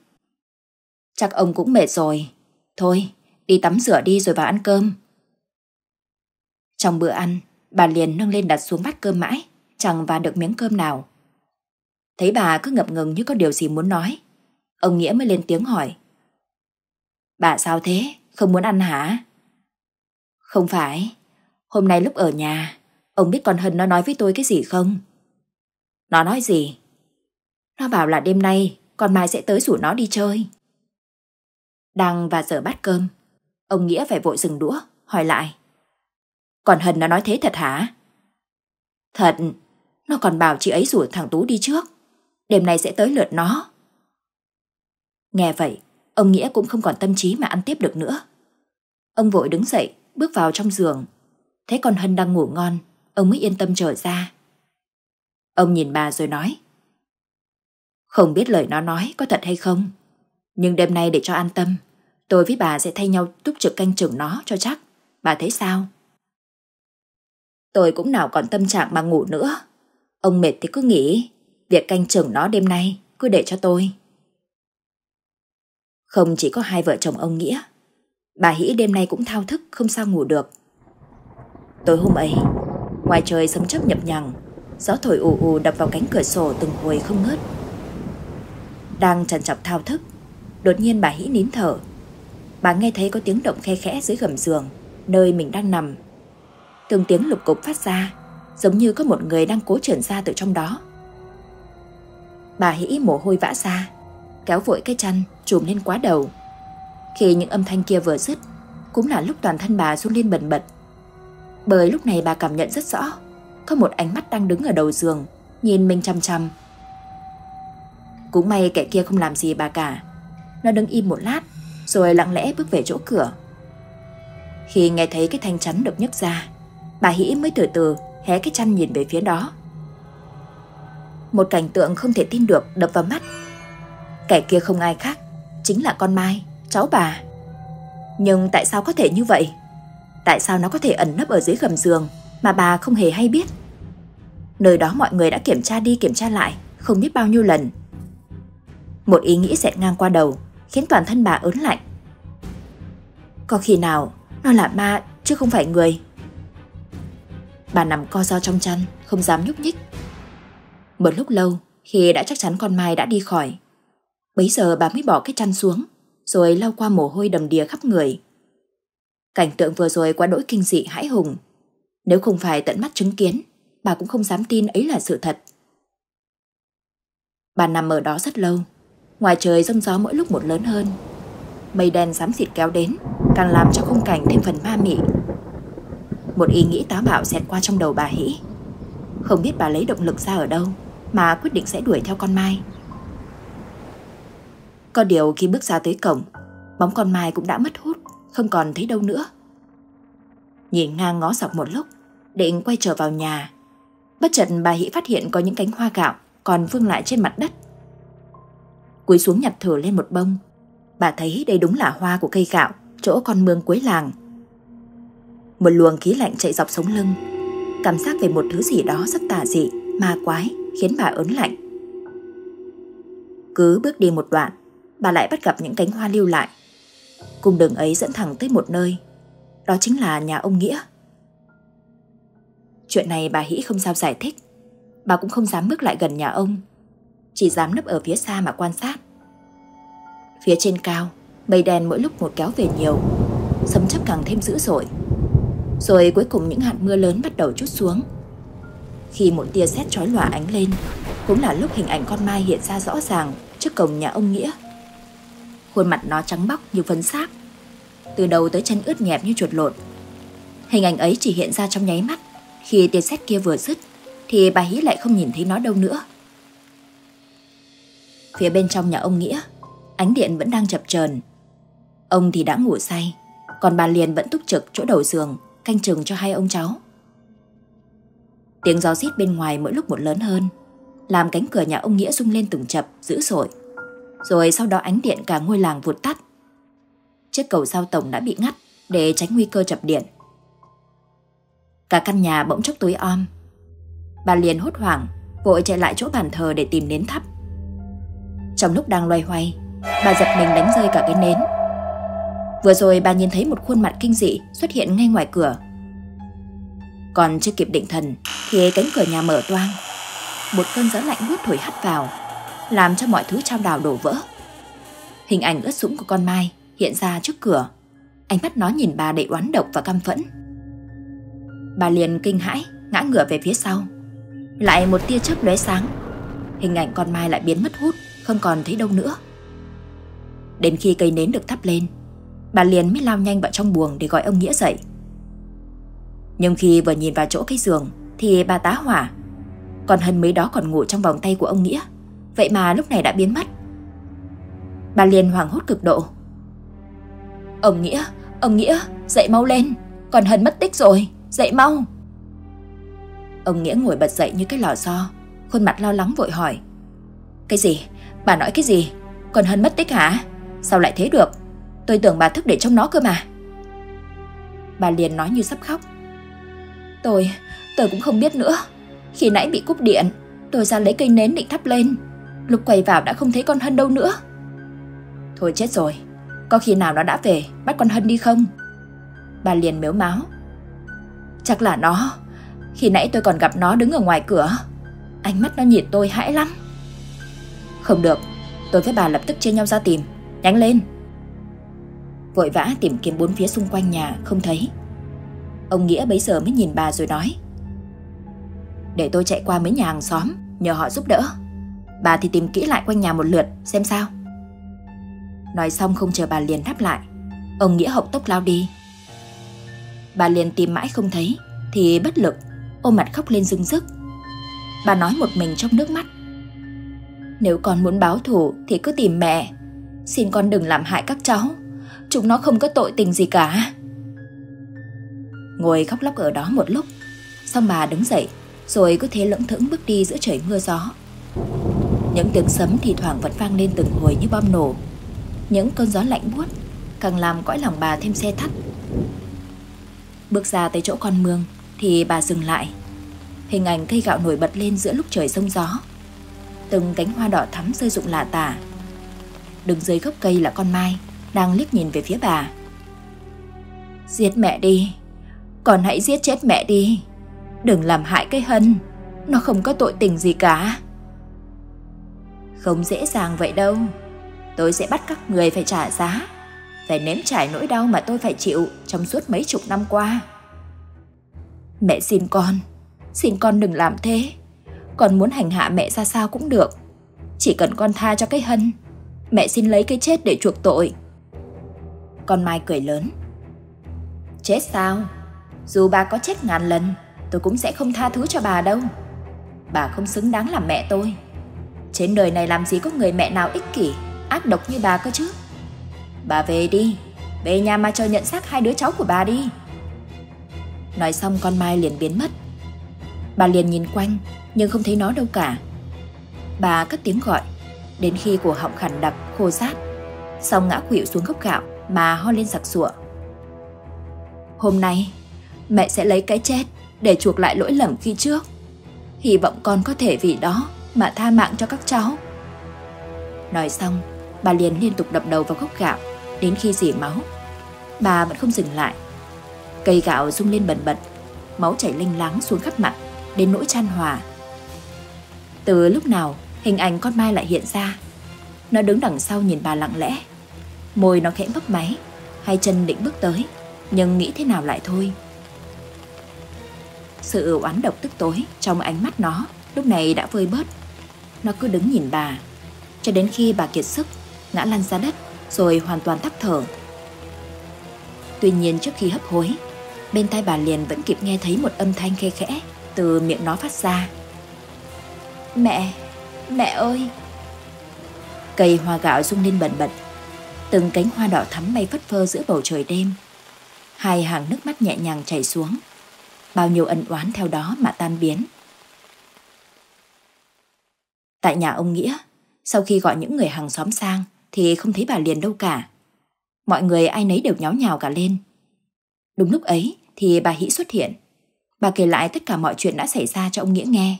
Chắc ông cũng mệt rồi. Thôi, đi tắm rửa đi rồi vào ăn cơm. Trong bữa ăn, bà liền nâng lên đặt xuống bát cơm mãi, chẳng vào được miếng cơm nào. Thấy bà cứ ngập ngừng như có điều gì muốn nói. Ông Nghĩa mới lên tiếng hỏi. Bà sao thế? Không muốn ăn hả? Không phải. Hôm nay lúc ở nhà, ông biết con Hân nó nói với tôi cái gì không? Nó nói gì? Nó bảo là đêm nay con Mai sẽ tới rủ nó đi chơi. Đang và giờ bát cơm, ông Nghĩa phải vội dừng đũa, hỏi lại. Còn Hân nó nói thế thật hả? Thật, nó còn bảo chị ấy rủ thằng Tú đi trước. Đêm nay sẽ tới lượt nó. Nghe vậy, ông Nghĩa cũng không còn tâm trí mà ăn tiếp được nữa. Ông vội đứng dậy, bước vào trong giường. Thấy con Hân đang ngủ ngon, ông mới yên tâm trở ra. Ông nhìn bà rồi nói. Không biết lời nó nói có thật hay không, nhưng đêm nay để cho an tâm, tôi với bà sẽ thay nhau túc trực canh chừng nó cho chắc. Bà thấy sao? Tôi cũng nào còn tâm trạng mà ngủ nữa. Ông mệt thì cứ nghỉ, việc canh chừng nó đêm nay cứ để cho tôi. Không chỉ có hai vợ chồng ông Nghĩa, bà Hĩ đêm nay cũng thao thức không sao ngủ được. Tối hôm ấy, ngoài trời sấm chớp nhập nhằng, Gió thổi ù ù đập vào cánh cửa sổ từng hồi không ngớt Đang trằn trọc thao thức Đột nhiên bà hĩ nín thở Bà nghe thấy có tiếng động khe khẽ dưới gầm giường Nơi mình đang nằm Từng tiếng lục cục phát ra Giống như có một người đang cố trườn ra từ trong đó Bà hĩ mồ hôi vã ra Kéo vội cái chăn trùm lên quá đầu Khi những âm thanh kia vừa dứt Cũng là lúc toàn thân bà run lên bần bật Bởi lúc này bà cảm nhận rất rõ có một ánh mắt đang đứng ở đầu giường, nhìn mình chăm chăm. Cũng may kẻ kia không làm gì bà cả. Nó đứng im một lát, rồi lặng lẽ bước về chỗ cửa. Khi nghe thấy cái thanh chắn được nhấc ra, bà Hĩ mới từ từ hé cái chăn nhìn về phía đó. Một cảnh tượng không thể tin được đập vào mắt. Kẻ kia không ai khác, chính là con Mai, cháu bà. Nhưng tại sao có thể như vậy? Tại sao nó có thể ẩn nấp ở dưới gầm giường mà bà không hề hay biết. Nơi đó mọi người đã kiểm tra đi kiểm tra lại, không biết bao nhiêu lần. Một ý nghĩ xẹt ngang qua đầu, khiến toàn thân bà ớn lạnh. Có khi nào nó là ma chứ không phải người. Bà nằm co ro trong chăn, không dám nhúc nhích. Một lúc lâu Khi đã chắc chắn con Mai đã đi khỏi, bấy giờ bà mới bỏ cái chăn xuống, rồi lau qua mồ hôi đầm đìa khắp người. Cảnh tượng vừa rồi quá đỗi kinh dị hãi hùng. Nếu không phải tận mắt chứng kiến, bà cũng không dám tin ấy là sự thật. Bà nằm ở đó rất lâu, ngoài trời rông gió mỗi lúc một lớn hơn. Mây đen xám xịt kéo đến, càng làm cho khung cảnh thêm phần ma mị. Một ý nghĩ táo bạo xẹt qua trong đầu bà Hỷ. Không biết bà lấy động lực ra ở đâu mà quyết định sẽ đuổi theo con Mai. Có điều khi bước ra tới cổng, bóng con Mai cũng đã mất hút, không còn thấy đâu nữa. Nhìn ngang ngó dọc một lúc, định quay trở vào nhà. Bất chợt bà Hỷ phát hiện có những cánh hoa gạo còn vương lại trên mặt đất. Cúi xuống nhặt thử lên một bông, bà thấy đây đúng là hoa của cây gạo, chỗ con mương cuối làng. Một luồng khí lạnh chạy dọc sống lưng, cảm giác về một thứ gì đó rất tà dị, ma quái, khiến bà ớn lạnh. Cứ bước đi một đoạn, bà lại bắt gặp những cánh hoa lưu lại. cùng đường ấy dẫn thẳng tới một nơi, đó chính là nhà ông Nghĩa. Chuyện này bà Hĩ không sao giải thích, bà cũng không dám bước lại gần nhà ông, chỉ dám nấp ở phía xa mà quan sát. Phía trên cao, mây đen mỗi lúc một kéo về nhiều, sấm chớp càng thêm dữ dội. Rồi cuối cùng những hạt mưa lớn bắt đầu chút xuống. Khi một tia sét chói lòa ánh lên, cũng là lúc hình ảnh con Mai hiện ra rõ ràng trước cổng nhà ông Nghĩa. Khuôn mặt nó trắng bóc như phấn xác từ đầu tới chân ướt nhẹp như chuột lột. Hình ảnh ấy chỉ hiện ra trong nháy mắt, khi tia sét kia vừa dứt, thì bà Hí lại không nhìn thấy nó đâu nữa. Phía bên trong nhà ông Nghĩa, ánh điện vẫn đang chập chờn. Ông thì đã ngủ say, còn bà liền vẫn túc trực chỗ đầu giường, canh chừng cho hai ông cháu. Tiếng gió rít bên ngoài mỗi lúc một lớn hơn, làm cánh cửa nhà ông Nghĩa rung lên từng chập, dữ dội. Rồi sau đó ánh điện cả ngôi làng vụt tắt. Chiếc cầu giao tổng đã bị ngắt để tránh nguy cơ chập điện. Cả căn nhà bỗng chốc tối om. Bà liền hốt hoảng, vội chạy lại chỗ bàn thờ để tìm nến thắp. Trong lúc đang loay hoay, bà giật mình đánh rơi cả cái nến. Vừa rồi bà nhìn thấy một khuôn mặt kinh dị xuất hiện ngay ngoài cửa. Còn chưa kịp định thần thì cánh cửa nhà mở toang. Một cơn gió lạnh buốt thổi hắt vào, làm cho mọi thứ trao đảo đổ vỡ. Hình ảnh ướt sũng của con Mai hiện ra trước cửa. Ánh mắt nó nhìn bà đầy oán độc và căm phẫn. Bà liền kinh hãi, ngã ngửa về phía sau. Lại một tia chớp lóe sáng. Hình ảnh con Mai lại biến mất hút, không còn thấy đâu nữa. Đến khi cây nến được thắp lên, bà liền mới lao nhanh vào trong buồng để gọi ông Nghĩa dậy. Nhưng khi vừa nhìn vào chỗ cái giường thì bà tá hỏa. Còn Hân mấy đó còn ngủ trong vòng tay của ông Nghĩa. Vậy mà lúc này đã biến mất. Bà liền hoảng hốt cực độ. Ông Nghĩa, ông Nghĩa, dậy mau lên. Còn Hân mất tích rồi, dậy mau. Ông Nghĩa ngồi bật dậy như cái lò xo, khuôn mặt lo lắng vội hỏi. Cái gì? Bà nói cái gì? Còn Hân mất tích hả? Sao lại thế được? Tôi tưởng bà thức để trông nó cơ mà. Bà liền nói như sắp khóc. Tôi, tôi cũng không biết nữa. Khi nãy bị cúp điện, tôi ra lấy cây nến định thắp lên. Lúc quay vào đã không thấy con Hân đâu nữa. Thôi chết rồi, có khi nào nó đã về bắt con Hân đi không? Bà liền mếu máu. Chắc là nó. Khi nãy tôi còn gặp nó đứng ở ngoài cửa. Ánh mắt nó nhìn tôi hãi lắm. Không được, tôi với bà lập tức chia nhau ra tìm. Nhanh lên. Vội vã tìm kiếm bốn phía xung quanh nhà không thấy. Ông Nghĩa bấy giờ mới nhìn bà rồi nói. Để tôi chạy qua mấy nhà hàng xóm, nhờ họ giúp đỡ. Bà thì tìm kỹ lại quanh nhà một lượt, xem sao. Nói xong không chờ bà liền đáp lại. Ông Nghĩa hộc tốc lao đi. Bà liền tìm mãi không thấy, thì bất lực, ôm mặt khóc lên rưng rức. Bà nói một mình trong nước mắt. Nếu con muốn báo thù thì cứ tìm mẹ. Xin con đừng làm hại các cháu. Chúng nó không có tội tình gì cả. Ngồi khóc lóc ở đó một lúc, xong bà đứng dậy, rồi cứ thế lững thững bước đi giữa trời mưa gió. Những tiếng sấm thì thoảng vẫn vang lên từng hồi như bom nổ. Những cơn gió lạnh buốt càng làm cõi lòng bà thêm xe thắt. Bước ra tới chỗ con mương thì bà dừng lại. Hình ảnh cây gạo nổi bật lên giữa lúc trời sông gió. Từng cánh hoa đỏ thắm rơi rụng lạ tả. Đứng dưới gốc cây là con Mai đang liếc nhìn về phía bà. Giết mẹ đi, con hãy giết chết mẹ đi. Đừng làm hại cái Hân, nó không có tội tình gì cả. Không dễ dàng vậy đâu. Tôi sẽ bắt các người phải trả giá, phải nếm trải nỗi đau mà tôi phải chịu trong suốt mấy chục năm qua. Mẹ xin con, xin con đừng làm thế. Con muốn hành hạ mẹ ra sao cũng được. Chỉ cần con tha cho cái hân, mẹ xin lấy cái chết để chuộc tội. Con Mai cười lớn. Chết sao? Dù bà có chết ngàn lần, tôi cũng sẽ không tha thứ cho bà đâu. Bà không xứng đáng làm mẹ tôi. Trên đời này làm gì có người mẹ nào ích kỷ, ác độc như bà cơ chứ. Bà về đi, về nhà mà chờ nhận xác hai đứa cháu của bà đi. Nói xong con Mai liền biến mất. Bà liền nhìn quanh, nhưng không thấy nó đâu cả. Bà cất tiếng gọi, đến khi cổ họng khản đặc, khô rát. Xong ngã quỵu xuống gốc gạo mà ho lên sặc sụa. Hôm nay, mẹ sẽ lấy cái chết để chuộc lại lỗi lầm khi trước. Hy vọng con có thể vì đó mà tha mạng cho các cháu. Nói xong, bà liền liên tục đập đầu vào gốc gạo đến khi dỉ máu. Bà vẫn không dừng lại. Cây gạo rung lên bần bật, máu chảy linh láng xuống khắp mặt đến nỗi chan hòa. Từ lúc nào hình ảnh con Mai lại hiện ra. Nó đứng đằng sau nhìn bà lặng lẽ. Môi nó khẽ mấp máy, hai chân định bước tới, nhưng nghĩ thế nào lại thôi. Sự oán độc tức tối trong ánh mắt nó lúc này đã vơi bớt. Nó cứ đứng nhìn bà, cho đến khi bà kiệt sức, ngã lăn ra đất rồi hoàn toàn tắt thở. Tuy nhiên trước khi hấp hối, bên tai bà liền vẫn kịp nghe thấy một âm thanh khe khẽ từ miệng nó phát ra. Mẹ, mẹ ơi! Cây hoa gạo rung lên bần bật, từng cánh hoa đỏ thắm bay phất phơ giữa bầu trời đêm. Hai hàng nước mắt nhẹ nhàng chảy xuống, bao nhiêu ân oán theo đó mà tan biến. Tại nhà ông Nghĩa, sau khi gọi những người hàng xóm sang thì không thấy bà liền đâu cả. Mọi người ai nấy đều nháo nhào cả lên. Đúng lúc ấy thì bà Hỷ xuất hiện. Bà kể lại tất cả mọi chuyện đã xảy ra cho ông Nghĩa nghe.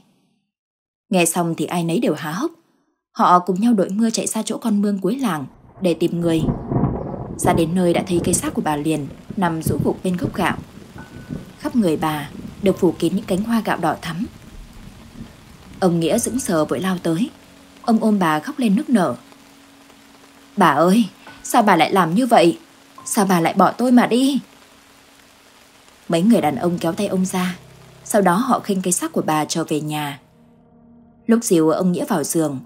Nghe xong thì ai nấy đều há hốc. Họ cùng nhau đội mưa chạy ra chỗ con mương cuối làng để tìm người. Ra đến nơi đã thấy cây xác của bà liền nằm rũ gục bên gốc gạo. Khắp người bà được phủ kín những cánh hoa gạo đỏ thắm. Ông Nghĩa dững sờ vội lao tới. Ông ôm bà khóc lên nức nở. Bà ơi, sao bà lại làm như vậy? Sao bà lại bỏ tôi mà đi? Mấy người đàn ông kéo tay ông ra. Sau đó họ khinh cái xác của bà trở về nhà. Lúc dìu ông Nghĩa vào giường,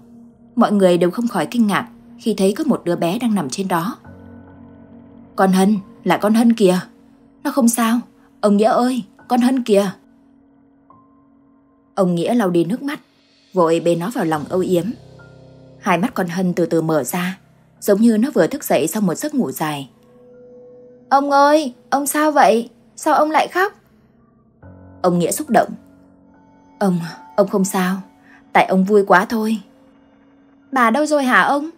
mọi người đều không khỏi kinh ngạc khi thấy có một đứa bé đang nằm trên đó. Con Hân, là con Hân kìa. Nó không sao, ông Nghĩa ơi, con Hân kìa. Ông Nghĩa lau đi nước mắt, vội bê nó vào lòng âu yếm. Hai mắt con Hân từ từ mở ra, giống như nó vừa thức dậy sau một giấc ngủ dài. Ông ơi, ông sao vậy? Sao ông lại khóc? Ông Nghĩa xúc động. Ông, ông không sao, tại ông vui quá thôi. Bà đâu rồi hả ông?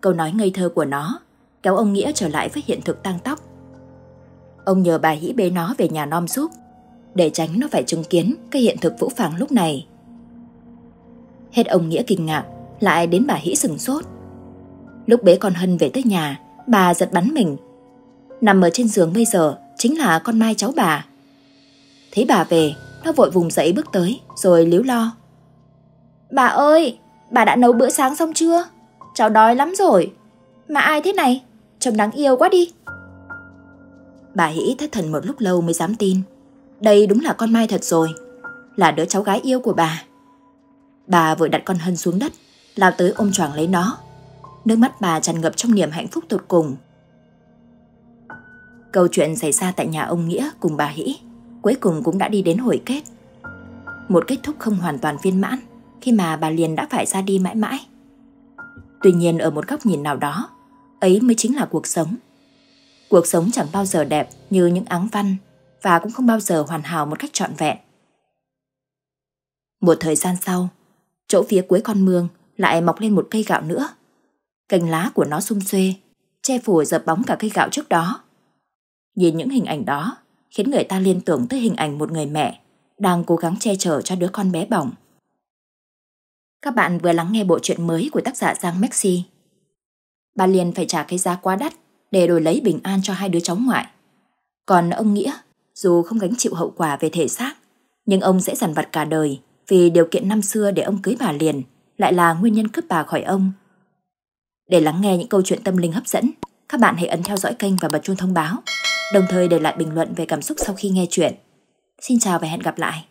Câu nói ngây thơ của nó kéo ông Nghĩa trở lại với hiện thực tăng tóc. Ông nhờ bà Hĩ bế nó về nhà non giúp, để tránh nó phải chứng kiến cái hiện thực vũ phàng lúc này. Hết ông Nghĩa kinh ngạc, lại đến bà Hĩ sừng sốt. Lúc bế con Hân về tới nhà, bà giật bắn mình. Nằm ở trên giường bây giờ chính là con Mai cháu bà. Thấy bà về, nó vội vùng dậy bước tới rồi líu lo. Bà ơi, bà đã nấu bữa sáng xong chưa? Cháu đói lắm rồi. Mà ai thế này? Trông đáng yêu quá đi. Bà Hĩ thất thần một lúc lâu mới dám tin. Đây đúng là con Mai thật rồi. Là đứa cháu gái yêu của bà. Bà vội đặt con Hân xuống đất, lao tới ôm choàng lấy nó. Nước mắt bà tràn ngập trong niềm hạnh phúc tột cùng. Câu chuyện xảy ra tại nhà ông Nghĩa cùng bà Hĩ cuối cùng cũng đã đi đến hồi kết. Một kết thúc không hoàn toàn viên mãn khi mà bà liền đã phải ra đi mãi mãi. Tuy nhiên ở một góc nhìn nào đó, ấy mới chính là cuộc sống. Cuộc sống chẳng bao giờ đẹp như những áng văn và cũng không bao giờ hoàn hảo một cách trọn vẹn. Một thời gian sau, chỗ phía cuối con mương lại mọc lên một cây gạo nữa. Cành lá của nó sum xuê, che phủ dập bóng cả cây gạo trước đó. Nhìn những hình ảnh đó khiến người ta liên tưởng tới hình ảnh một người mẹ đang cố gắng che chở cho đứa con bé bỏng. Các bạn vừa lắng nghe bộ truyện mới của tác giả Giang Maxi. Bà Liên phải trả cái giá quá đắt để đổi lấy bình an cho hai đứa cháu ngoại. Còn ông Nghĩa, dù không gánh chịu hậu quả về thể xác, nhưng ông sẽ dằn vặt cả đời vì điều kiện năm xưa để ông cưới bà Liền lại là nguyên nhân cướp bà khỏi ông. Để lắng nghe những câu chuyện tâm linh hấp dẫn, các bạn hãy ấn theo dõi kênh và bật chuông thông báo, đồng thời để lại bình luận về cảm xúc sau khi nghe chuyện. Xin chào và hẹn gặp lại.